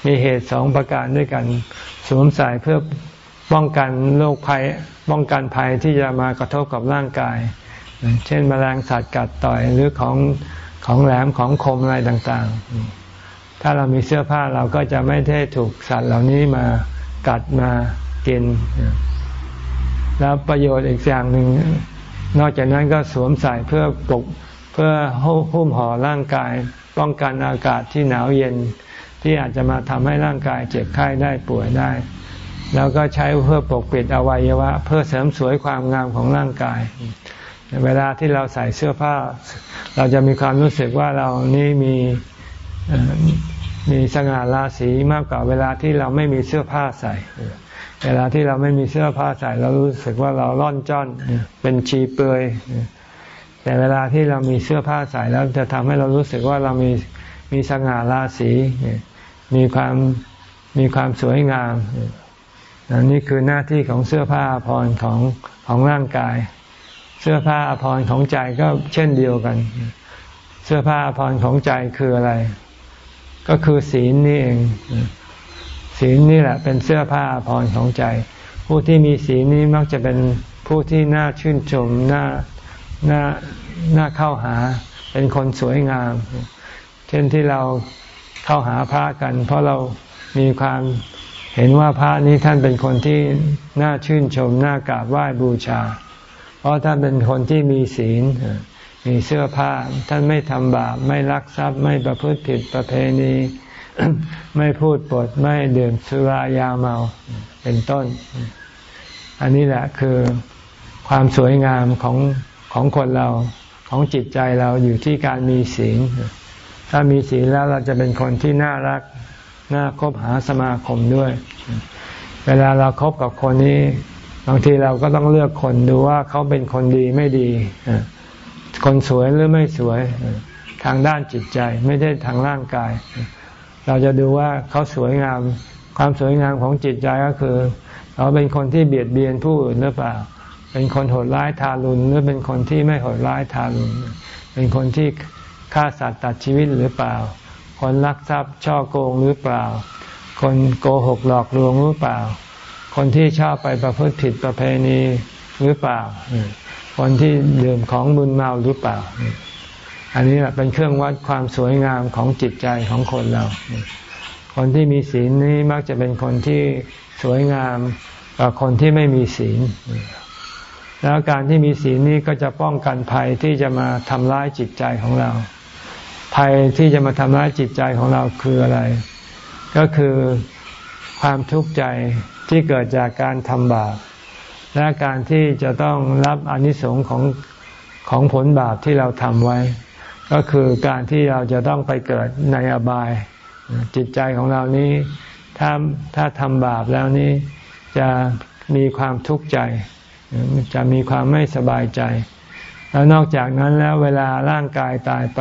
Speaker 1: มีเหตุสองประการด้วยกัน สวมใส่เพื่อป้องกันโรคภัยป้องกันภัยที่จะมากระทบกับร่างกาย เช่นมแมลงสัตว์กัดต่อยหรือของของแหลมของคมอะไรต่างๆ ถ้าเรามีเสื้อผ้าเราก็จะไม่ได้ถูกสัตว์เหล่านี้มากัดมา กิน แล้วประโยชน์อีกอย่างหนึ่ง นอกจากนั้นก็สวมใส่เพื่อปกเพื่อหุ้มห่อร่างกาย ป้องกันอากาศที่หนาวเย็นที่อาจจะมาทำให้ร่างกายเจ็บไข้ได้ป่วยได้ แล้วก็ใช้เพื่อปกปิดอวัยวะ เพื่อเสริมสวยความงามของร่างกาย เวลาที่เราใส่เสื้อผ้า เราจะมีความรู้สึกว่าเรานี่มีมีสง่าราศีมากกว่าเวลาที่เราไม่มีเสื้อผ้าใส่ เวลาที่เราไม่มีเสื้อผ้าใส่เรารู้สึกว่าเราล่อนจ้อนเป็นชีเปลือยแต่เวลาที่เรามีเสื้อผ้าใส่แล้วจะทำให้เรารู้สึกว่าเรามีมีสง่าราศีมีความมีความสวยงามนี่คือหน้าที่ของเสื้อผ้าพรของของร่างกาย เสื้อผ้าอภรรของใจก็เช่นเดียวกัน เสื้อผ้าอภรรของใจคืออะไร ก็คือศีลนี่เอง ศีลนี่แหละเป็นเสื้อผ้าอภรรของใจ ผู้ที่มีศีลนี้มักจะเป็นผู้ที่น่าชื่นชมน่าน่าน่าเข้าหา เป็นคนสวยงาม เช่นที่เราเข้าหาพระกัน เพราะเรามีความเห็นว่าพระนี้ท่านเป็นคนที่น่าชื่นชมน่ากราบไหว้บูชา เพราะท่านเป็นคนที่มีศีล มีเสื้อผ้า ท่านไม่ทำบาปไม่ลักทรัพย์ไม่ประพฤติผิดประเพณี ไม่พูดปดไม่ดื่มสุรายาเมาเป็นต้น อันนี้แหละคือความสวยงามของของคนเราของจิตใจเราอยู่ที่การมีศีลถ้ามีศีลแล้วเราจะเป็นคนที่น่ารักน่าคบหาสมาคมด้วย เวลาเราครบกับคนนี้ บางทีเราก็ต้องเลือกคนดูว่าเขาเป็นคนดีไม่ดีคนสวยหรือไม่สวยทางด้านจิตใจไม่ได้ทางร่างกาย เราจะดูว่าเขาสวยงาม ความสวยงามของจิตใจก็คือ เขาเป็นคนที่เบียดเบียนผู้อื่นหรือเปล่า เป็นคนโหดร้ายทารุณหรือเป็นคนที่ไม่โหดร้ายทารุณ เป็นคนที่ฆ่าสัตว์ตัดชีวิตหรือเปล่า คนลักทรัพย์ช่อโกงหรือเปล่า คนโกหกหลอกลวงหรือเปล่า คนที่ชอบไปประพฤติผิดประเพณีหรือเปล่า คนที่ดื่มของบุญเมาหรือเปล่า อันนี้เป็นเครื่องวัดความสวยงามของจิตใจของคนเรา คนที่มีศีลนี้มักจะเป็นคนที่สวยงามกว่าคนที่ไม่มีศีล แล้วการที่มีศีลนี้ก็จะป้องกันภัยที่จะมาทำร้ายจิตใจของเรา ภัยที่จะมาทำร้ายจิตใจของเราคืออะไร ก็คือความทุกข์ใจที่เกิดจากการทำบาปและการที่จะต้องรับอนิสงค์ของของผลบาปที่เราทำไว้ ก็คือการที่เราจะต้องไปเกิดในอบาย จิตใจของเรานี้ ถ้าถ้าทำบาปแล้วนี้จะมีความทุกข์ใจ จะมีความไม่สบายใจ แล้วนอกจากนั้นแล้วเวลาร่างกายตายไป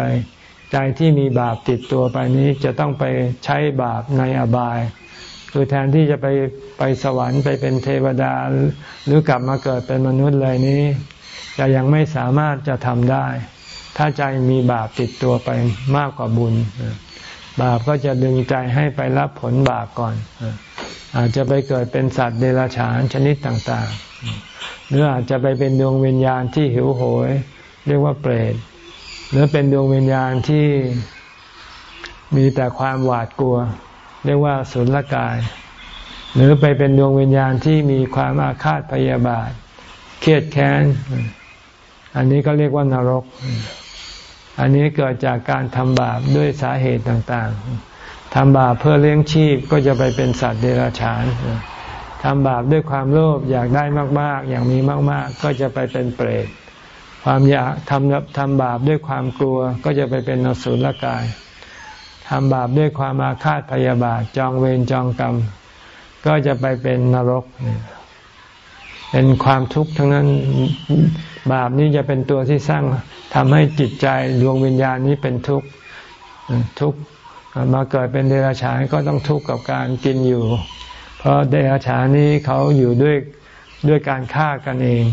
Speaker 1: ใจที่มีบาปติดตัวไปนี้จะต้องไปใช้บาปในอบาย คือแทนที่จะไปไปสวรรค์ไปเป็นเทวดาหรือกลับมาเกิดเป็นมนุษย์เลยนี้ จะยังไม่สามารถจะทำได้ ถ้าใจมีบาปติดตัวไปมากกว่าบุญ บาปก็จะดึงใจให้ไปรับผลบาปก่อน อาจจะไปเกิดเป็นสัตว์เดรัจฉานชนิดต่างๆ หรืออาจจะไปเป็นดวงวิญญาณที่หิวโหย เรียกว่าเปรตหรือเป็นดวงวิญญาณที่มีแต่ความหวาดกลัว เรียกว่าสุลกาย หรือไปเป็นดวงวิญญาณที่มีความอาฆาตพยาบาท เครียดแค้น อันนี้ก็เรียกว่านรก อันนี้เกิดจากการทำบาปด้วยสาเหตุต่างๆทำบาปเพื่อเลี้ยงชีพก็จะไปเป็นสัตว์เดรัจฉานทำบาปด้วยความโลภอยากได้มากๆ อย่างมีมากๆ ก็จะไปเป็นเปรตความอยากทำทำบาปด้วยความกลัวก็จะไปเป็นนสุลกายทำบาปด้วยความอาฆาตพยาบาทจองเวรจองกรรม ก็จะไปเป็นนรก เป็นความทุกข์ทั้งนั้น บาปนี้จะเป็นตัวที่สร้างทำให้จิตใจดวงวิญญาณนี้เป็นทุกข์ทุกข์มาเกิดเป็นเดรัจฉานก็ต้องทุกข์กับการกินอยู่ เพราะเดรัจฉานนี้เขาอยู่ด้วยด้วยการฆ่ากันเอง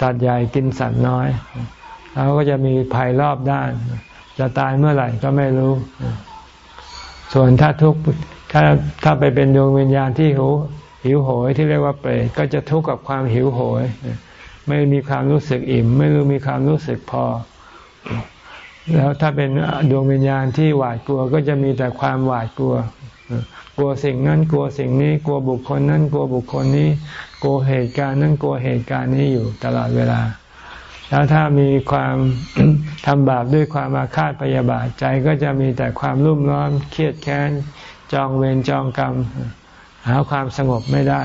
Speaker 1: สัตว์ใหญ่กินสัตว์น้อยเราก็จะมีภัยรอบด้าน จะตายเมื่อไหร่ก็ไม่รู้ ส่วนถ้าทุกข์ถ้าถ้าไปเป็นดวงวิญญาณที่หิวหิวโหยที่เรียกว่าเปรตก็จะทุกข์กับความหิวโหย ไม่มีความรู้สึกอิ่ม ไม่รู้มีความรู้สึกพอ แล้วถ้าเป็นดวงวิญญาณที่หวาดกลัวก็จะมีแต่ความหวาดกลัว กลัวสิ่งนั้นกลัวสิ่งนี้ กลัวบุคคลนั้นกลัวบุคคลนี้ กลัวเหตุการณ์นั้นกลัวเหตุการณ์นี้อยู่ตลอดเวลา แล้วถ้ามีความทำบาปด้วยความอาฆาตพยาบาทใจก็จะมีแต่ความรุ่มร้อนเครียดแค้นจองเวรจองกรรม หาความสงบไม่ได้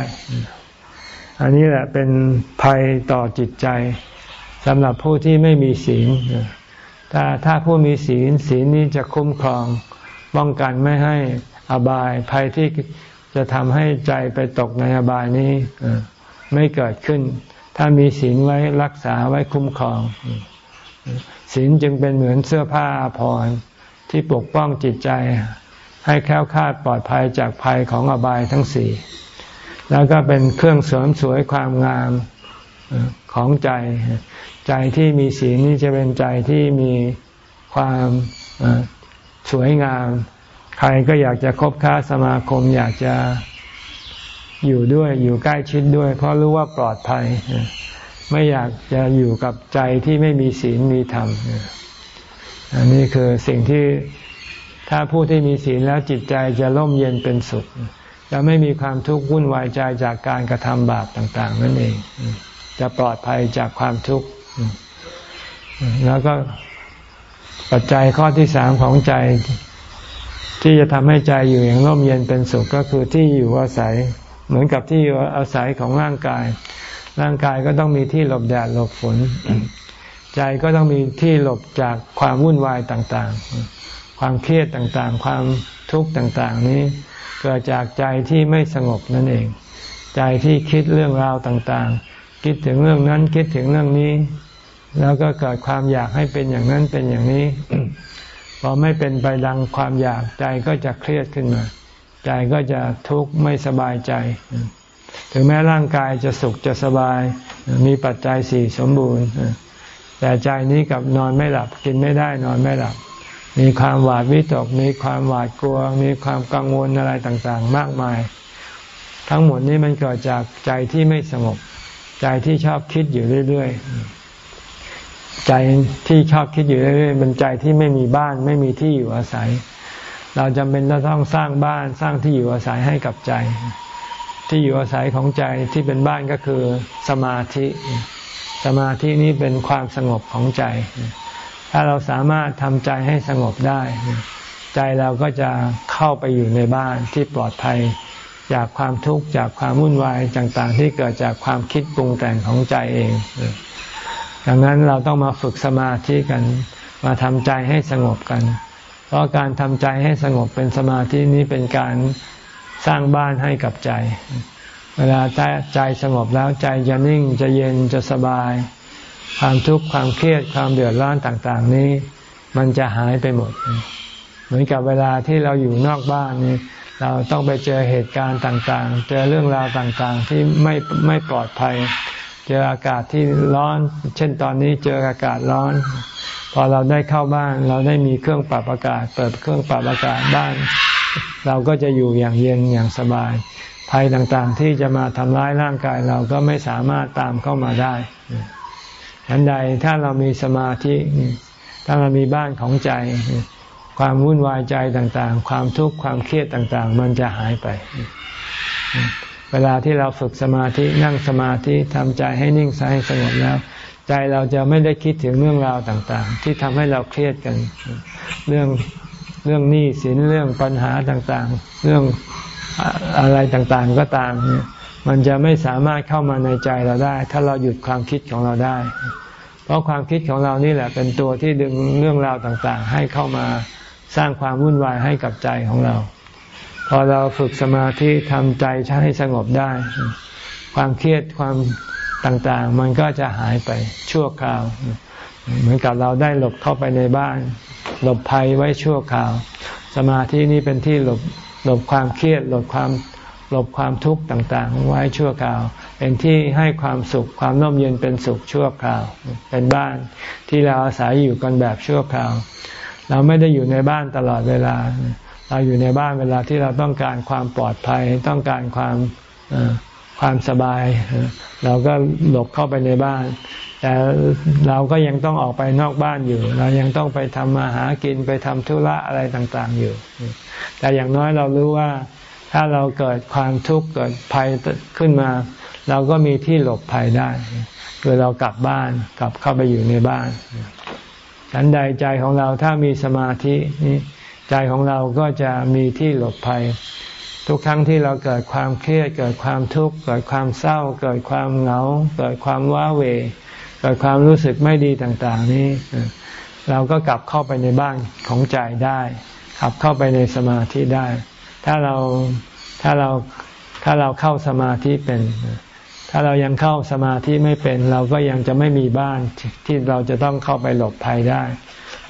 Speaker 1: อันนี้แหละเป็นภัยต่อจิตใจสำหรับผู้ที่ไม่มีศีลถ้าถ้าผู้มีศีลศีลนี้จะคุ้มครองป้องกันไม่ให้อบายภัยที่จะทำให้ใจไปตกในอบายนี้ไม่เกิดขึ้น ถ้ามีศีลไว้รักษาไว้คุ้มครองศีลจึงเป็นเหมือนเสื้อผ้าอาภรณ์ที่ปกป้องจิตใจ ให้แค้วคาดปลอดภัยจากภัยของอบายทั้งสี่ แล้วก็เป็นเครื่องเสริมสวยความงามของใจ ใจที่มีศีลนี้จะเป็นใจที่มีความสวยงาม ใครก็อยากจะคบค้าสมาคม อยากจะอยู่ด้วยอยู่ใกล้ชิดด้วย เพราะรู้ว่าปลอดภัย ไม่อยากจะอยู่กับใจที่ไม่มีศีลมีธรรมอันนี้คือสิ่งที่ถ้าผู้ที่มีศีลแล้วจิตใจจะร่มเย็นเป็นสุข จะไม่มีความทุกข์วุ่นวายใจจากการกระทำบาปต่าง ๆ นั่นเอง จะปลอดภัยจากความทุกข์แล้วก็ปัจจัยข้อที่สามของใจ ที่จะทำให้ใจอยู่อย่างร่มเย็นเป็นสุขก็คือที่อยู่อาศัย เหมือนกับที่อยู่อาศัยของร่างกาย ร่างกายก็ต้องมีที่หลบแดดหลบฝน ใจก็ต้องมีที่หลบจากความวุ่นวายต่างๆ ความเครียดต่างๆ ความทุกข์ต่าง ๆ นี้ เกิดจากใจที่ไม่สงบนั่นเอง ใจที่คิดเรื่องราวต่างๆ คิดถึงเรื่องนั้นคิดถึงเรื่องนี้ แล้วก็เกิดความอยากให้เป็นอย่างนั้นเป็นอย่างนี้ พอไม่เป็นไปดังความอยากใจก็จะเครียดขึ้นมา ใจก็จะทุกข์ไม่สบายใจ ถึงแม้ร่างกายจะสุขจะสบาย มีปัจจัยสี่สมบูรณ์ แต่ใจนี้กับนอนไม่หลับกินไม่ได้นอนไม่หลับ มีความหวาดวิตก มีความหวาดกลัว มีความกังวลอะไรต่างๆ มากมาย ทั้งหมดนี้มันเกิดจากใจที่ไม่สงบ ใจที่ชอบคิดอยู่เรื่อยๆ ใจที่ชอบคิดอยู่เรื่อยๆเป็นใจที่ไม่มีบ้านไม่มีที่อยู่อาศัย เราจำเป็นต้องสร้างบ้านสร้างที่อยู่อาศัยให้กับใจ ที่อยู่อาศัยของใจที่เป็นบ้านก็คือสมาธิ สมาธินี้เป็นความสงบของใจ ถ้าเราสามารถทำใจให้สงบได้ ใจเราก็จะเข้าไปอยู่ในบ้านที่ปลอดภัย จากความทุกข์จากความวุ่นวายต่างๆ ที่เกิดจากความคิดปรุงแต่งของใจเองดังนั้นเราต้องมาฝึกสมาธิกัน มาทำใจให้สงบกัน เพราะการทำใจให้สงบเป็นสมาธินี้เป็นการสร้างบ้านให้กับใจ เวลาใจสงบแล้วใจจะนิ่งจะเย็นจะสบาย ความทุกข์ความเครียดความเดือดร้อนต่าง ๆ นี้ มันจะหายไปหมด เหมือนกับเวลาที่เราอยู่นอกบ้านนี่เราต้องไปเจอเหตุการณ์ต่างๆ เจอเรื่องราวต่างๆ ที่ไม่ไม่ปลอดภัย เจออากาศที่ร้อน เช่นตอนนี้เจออากาศร้อน พอเราได้เข้าบ้าน เราได้มีเครื่องปรับอากาศ เปิดเครื่องปรับอากาศบ้าน เราก็จะอยู่อย่างเย็นอย่างสบาย ภัยต่างๆ ที่จะมาทำร้ายร่างกายเราก็ไม่สามารถตามเข้ามาได้ ฉันใดถ้าเรามีสมาธิ ถ้าเรามีบ้านของใจ ความวุ่นวายใจต่างๆ ความทุกข์ความเครียดต่างๆ มันจะหายไป เวลาที่เราฝึกสมาธินั่งสมาธิทำใจให้นิ่งให้สงบแล้ว ใจเราจะไม่ได้คิดถึงเรื่องราวต่างๆ ที่ทำให้เราเครียดกัน เรื่องเรื่องหนี้สินเรื่องปัญหาต่างๆ เรื่องอะไรต่างๆก็ตาม มันจะไม่สามารถเข้ามาในใจเราได้ ถ้าเราหยุดความคิดของเราได้ เพราะความคิดของเรานี่แหละเป็นตัวที่ดึงเรื่องราวต่างๆ ให้เข้ามาสร้างความวุ่นวายให้กับใจของเรา พอเราฝึกสมาธิทำใจให้สงบได้ ความเครียดความต่างๆ มันก็จะหายไปชั่วคราว เหมือนกับเราได้หลบเข้าไปในบ้าน หลบภัยไว้ชั่วคราว สมาธินี้เป็นที่หลบหลบความเครียดหลบความ หลบความทุกข์ต่างๆ ไว้ชั่วคราว เป็นที่ให้ความสุขความน่มเย็นเป็นสุขชั่วคราว เป็นบ้านที่เราอาศัยอยู่กันแบบชั่วคราว เราไม่ได้อยู่ในบ้านตลอดเวลา เราอยู่ในบ้านเวลาที่เราต้องการความปลอดภัยต้องการความความสบาย เราก็หลบเข้าไปในบ้าน แต่เราก็ยังต้องออกไปนอกบ้านอยู่ เรายังต้องไปทำมาหากินไปทำธุระอะไรต่างๆอยู่ แต่อย่างน้อยเรารู้ว่า ถ้าเราเกิดความทุกข์เกิดภัยขึ้นมา เราก็มีที่หลบภัยได้คือเรากลับบ้านกลับเข้าไปอยู่ในบ้านฉันใดใจของเราถ้ามีสมาธินี่ใจของเราก็จะมีที่หลบภัย ทุกครั้งที่เราเกิดความเครียดเกิดความทุกข์เกิดความเศร้า เกิดความเหงา เกิดความว้าเหวเกิดความรู้สึกไม่ดีต่างๆ นี้ เราก็กลับเข้าไปในบ้านของใจได้กลับเข้าไปในสมาธิได้ ถ้าเราถ้าเราถ้าเราเข้าสมาธิเป็น ถ้าเรายังเข้าสมาธิไม่เป็น เราก็ยังจะไม่มีบ้านที่เราจะต้องเข้าไปหลบภัยได้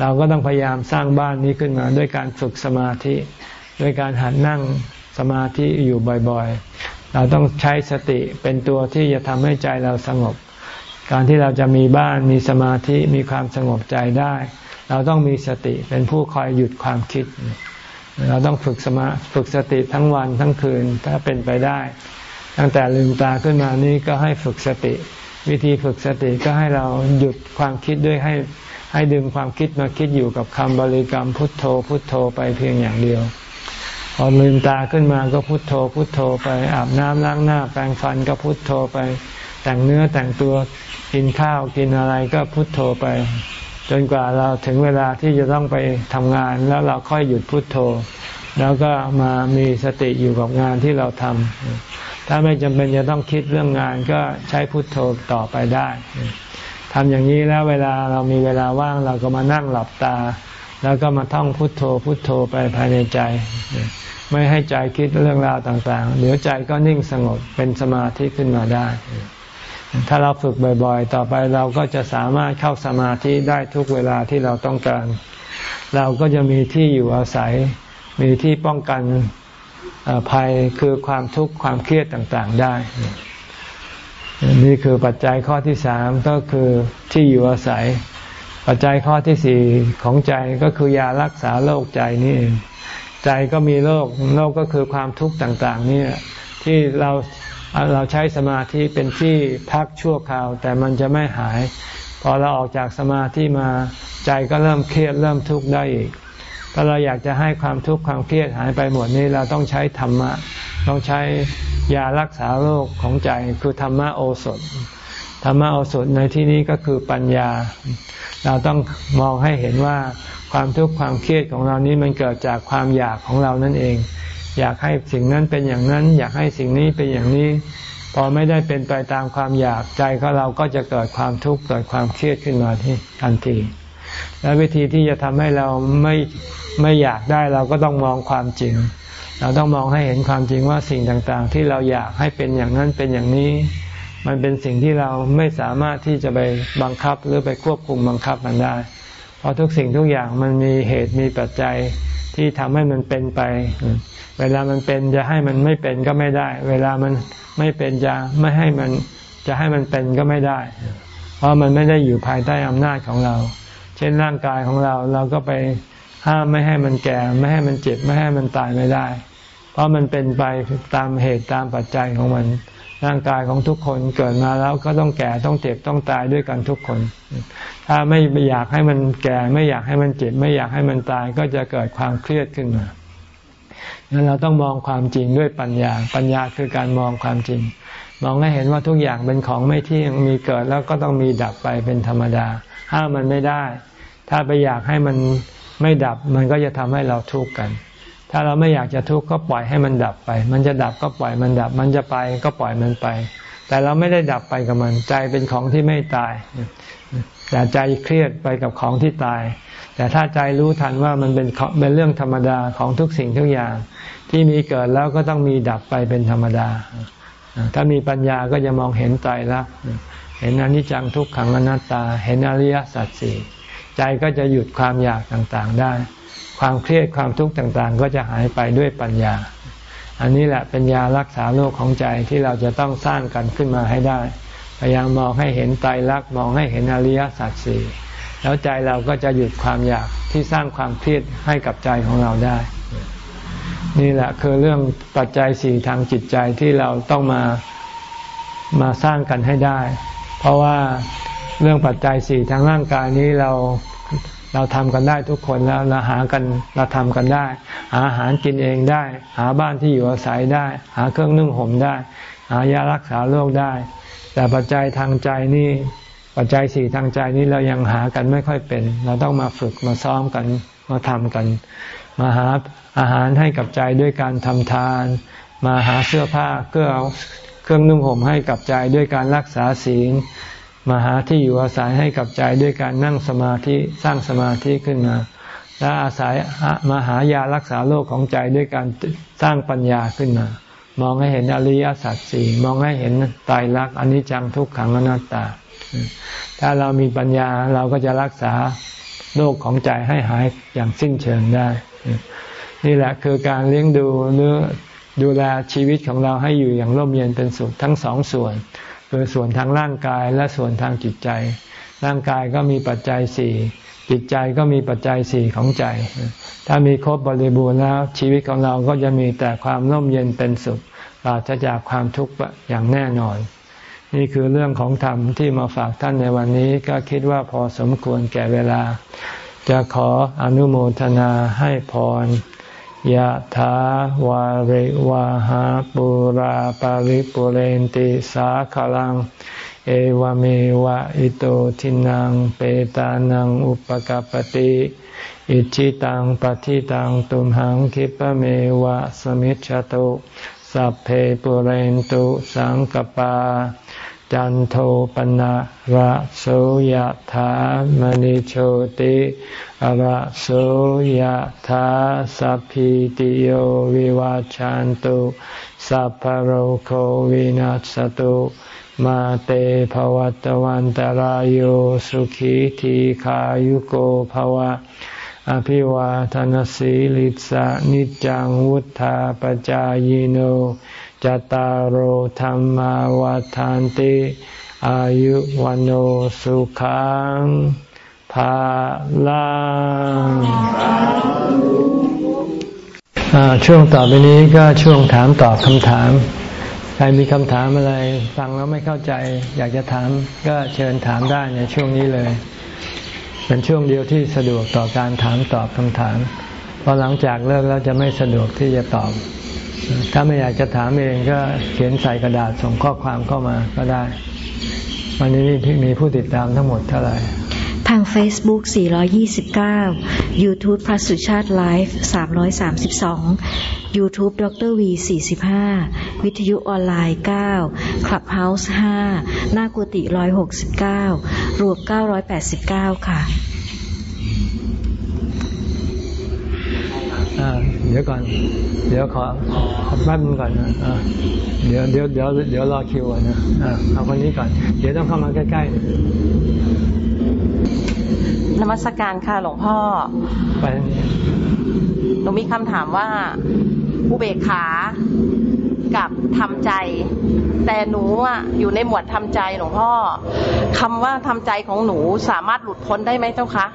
Speaker 1: เราก็ต้องพยายามสร้างบ้านนี้ขึ้นมา ด้วยการฝึกสมาธิ ด้วยการหัดนั่งสมาธิอยู่บ่อยๆ เราต้องใช้สติเป็นตัวที่จะทำให้ใจเราสงบ การที่เราจะมีบ้านมีสมาธิมีความสงบใจได้ เราต้องมีสติเป็นผู้คอยหยุดความคิด เราต้องฝึกสมาฝึกสติทั้งวันทั้งคืนถ้าเป็นไปได้ ตั้งแต่ลืมตาขึ้นมานี้ก็ให้ฝึกสติ วิธีฝึกสติก็ให้เราหยุดความคิดด้วยให้ให้ดึงความคิดมาคิดอยู่กับคำบริกรรมพุทโธพุทโธไปเพียงอย่างเดียว พอลืมตาขึ้นมาก็พุทโธพุทโธไปอาบน้ำล้างหน้า แปรงฟันก็พุทโธไป แต่งเนื้อแต่งตัวกินข้าวกินอะไรก็พุทโธไป จนกว่าเราถึงเวลาที่จะต้องไปทำงาน แล้วเราค่อยหยุดพุทโธ แล้วก็มามีสติอยู่กับงานที่เราทำถ้าไม่จำเป็นจะต้องคิดเรื่องงานก็ใช้พุทโธต่อไปได้ทำอย่างนี้แล้วเวลาเรามีเวลาว่างเราก็มานั่งหลับตา แล้วก็มาท่องพุทโธ พุทโธไปภายในใจ ไม่ให้ใจคิดเรื่องราวต่างๆ เดี๋ยวใจก็นิ่งสงบเป็นสมาธิขึ้นมาได้ ถ้าเราฝึกบ่อยๆ ต่อไปเราก็จะสามารถเข้าสมาธิได้ทุกเวลาที่เราต้องการ เราก็จะมีที่อยู่อาศัย มีที่ป้องกันภัยคือความทุกข์ความเครียดต่างๆได้ นี่คือปัจจัยข้อที่สามก็คือที่อยู่อาศัย ปัจจัยข้อที่สี่ของใจก็คือยารักษาโรคใจนี่เองใจก็มีโรคโรคก็คือความทุกข์ต่าง ๆ นี่ที่เรา เราใช้สมาธิเป็นที่พักชั่วคราว แต่มันจะไม่หาย พอเราออกจากสมาธิมาใจก็เริ่มเครียดเริ่มทุกข์ได้อีกถ้าเราอยากจะให้ความทุกข์ความเครียดหายไปหมดนี้เราต้องใช้ธรรมะ ต้องใช้ยารักษาโรคของใจคือธรรมะโอสถธรรมะโอสถในที่นี้ก็คือปัญญา เราต้องมองให้เห็นว่าความทุกข์ความเครียดของเรานี้มันเกิดจากความอยากของเรานั่นเอง อยากให้สิ่งนั้นเป็นอย่างนั้น อยากให้สิ่งนี้เป็นอย่างนี้ พอไม่ได้เป็นไปตามความอยากใจของเราก็จะเกิดความทุกข์เกิดความเครียดขึ้นมาที่ทันที และวิธีที่จะทำให้เราไม่ไม่อยากได้เราก็ต้องมองความจริง เราต้องมองให้เห็นความจริงว่าสิ่งต่างๆ ที่เราอยากให้เป็นอย่างนั้นเป็นอย่างนี้ มันเป็นสิ่งที่เราไม่สามารถที่จะไปบังคับหรือไปควบคุมบังคับมันได้เพราะราะทุกสิ่งทุกอย่างมันมีเหตุมีปัจจัยที่ทำให้มันเป็นไป เวลามันเป็นจะให้มันไม่เป็นก็ไม่ได้ เวลามันไม่เป็นจะไม่ให้มันจะให้มันเป็นก็ไม่ได้ เพราะมันไม่ได้อยู่ภายใต้อำนาจของเรา เช่นร่างกายของเราเราก็ไปห้ามไม่ให้มันแก่ ไม่ให้มันเจ็บไม่ให้มันตายไม่ได้ เพราะมันเป็นไปตามเหตุตามปัจจัยของมัน ร่างกายของทุกคนเกิดมาแล้วก็ต้องแก่ต้องเจ็บต้องตายด้วยกันทุกคน ถ้าไม่อยากให้มันแก่ ไม่อยากให้มันเจ็บ ไม่อยากให้มันตายก็จะเกิดความเครียดขึ้นมา งั้นเราต้องมองความจริงด้วยปัญญา ปัญญาคือการมองความจริง มองให้เห็นว่าทุกอย่างเป็นของไม่เที่ยงมีเกิดแล้วก็ต้องมีดับไปเป็นธรรมดา ห้ามมันไม่ได้ ถ้าไปอยากให้มันไม่ดับมันก็จะทำให้เราทุกข์กัน ถ้าเราไม่อยากจะทุกข์ก็ปล่อยให้มันดับไป มันจะดับก็ปล่อยมันดับ มันจะไปก็ปล่อยมันไป แต่เราไม่ได้ดับไปกับมัน ใจเป็นของที่ไม่ตาย แต่ใจเครียดไปกับของที่ตาย แต่ถ้าใจรู้ทันว่ามันเป็นเป็นเรื่องธรรมดาของทุกสิ่งทุกอย่าง ที่มีเกิดแล้วก็ต้องมีดับไปเป็นธรรมดา ถ้ามีปัญญาก็จะมองเห็นใจรักเห็นอนิจจังทุกขังอนัตตา เห็นอริยสัจสี่ใจก็จะหยุดความอยากต่างๆได้ ความเครียดความทุกข์ต่างๆ ก็จะหายไปด้วยปัญญา อันนี้แหละเป็นยารักษาโรคของใจที่เราจะต้องสร้างกันขึ้นมาให้ได้พยายามมองให้เห็นไตรลักษณ์มองให้เห็นอริยสัจสี่ แล้วใจเราก็จะหยุดความอยากที่สร้างความเครียดให้กับใจของเราได้ นี่แหละคือเรื่องปัจจัยสี่ทางจิตใจที่เราต้องมามาสร้างกันให้ได้ เพราะว่าเรื่องปัจจัยสี่ทางร่างกายนี้เราเราทำกันได้ทุกคนแล้วเราหากันเราทำกันได้ หาอาหารกินเองได้ หาบ้านที่อยู่อาศัยได้ หาเครื่องนึ่งห่มได้ หายารักษาโรคได้ แต่ปัจจัยทางใจนี่ ปัจจัยสี่ทางใจนี้เรายังหากันไม่ค่อยเป็น เราต้องมาฝึกมาซ้อมกันมาทำกัน มาหาอาหารให้กับใจด้วยการทำทาน มาหาเสื้อผ้าเครื่องเครื่องนุ่งห่มให้กับใจด้วยการรักษาศีลมาหาที่อยู่อาศัยให้กับใจด้วยการนั่งสมาธิสร้างสมาธิขึ้นมา และอาศัยมาหายารักษาโรคของใจด้วยการสร้างปัญญาขึ้นมา มองให้เห็นอริยสัจสี่มองให้เห็นตายรักอนิจจังทุกขังอนัตตา ถ้าเรามีปัญญาเราก็จะรักษาโรคของใจให้หายอย่างสิ้นเชิงได้ นี่แหละคือการเลี้ยงดูหรือดูแลชีวิตของเราให้อยู่อย่างร่มเย็นเป็นสุขทั้งสองส่วน คือส่วนทางร่างกายและส่วนทางจิตใจ ร่างกายก็มีปัจจัยสี่จิตใจก็มีปัจจัยสี่ของใจ ถ้ามีครบบริบูรณ์แล้ว ชีวิตของเราก็จะมีแต่ความร่มเย็นเป็นสุขปราศจากความทุกข์อย่างแน่นอน นี่คือเรื่องของธรรมที่มาฝากท่านในวันนี้ก็คิดว่าพอสมควรแก่เวลา จะขออนุโมทนาให้พรยะถาวาริวาหาปุราปาริปุเรนติสาขลัง เอวเมวะอิโตทินังเปตานังอุปกปติอิชิตังปฏิตังตุมหังคิปเมวะสมิจฉตุสัพเพปุเรนตุสังกปา จันโทปนะระโสยธามณิโชติระโสยธาสัพพิติโยวิวาจันตุสัพพโรโควินัสตุมาเตภวัตวันตารโยสุขีทีขายุโกภวะ อภิวาทนสีลิสะนิจังวุธาปจายโน จตารโหธรรมวาทานติ อายุวันโอสุขังภาลังช่วงต่อไปนี้ก็ช่วงถามตอบคำถาม ใครมีคำถามอะไร ฟังแล้วไม่เข้าใจ อยากจะถามก็เชิญถามได้ในช่วงนี้เลย เป็นช่วงเดียวที่สะดวกต่อการถามตอบคำถามพอหลังจากเลิกแล้วจะไม่สะดวกที่จะตอบ ถ้าไม่อยากจะถามเองก็เขียนใส่กระดาษส่งข้อความเข้ามาก็ได้ วันนี้มีผู้ติดตามทั้งหมดเท่าไหร่
Speaker 2: ทาง Facebook 429 YouTube พระสุชาติไลฟ์332 YouTube ดร V 45 วิทยุออนไลน์ 9 Clubhouse 5 หน้ากุฏิ169 รวม 989 ค่ะ
Speaker 1: เดี๋ยวก่อน เดี๋ยวขอแป๊บนึงก่อนนะเดี๋ยวเดี๋ยวเดี๋ยวเดี๋ยวรอคิวก่อนนะเอาคนนี้ก่อน เดี๋ยวต้องเข้ามาใกล้ๆ
Speaker 3: นมัสการค่ะหลวงพ่อ
Speaker 1: ไป
Speaker 3: หนูมีคำถามว่าอุเบกขากับทำใจ แต่หนูอะอยู่ในหมวดทำใจหลวงพ่อคำว่าทำใจของหนูสามารถหลุดพ้นได้ไหมเจ้าคะ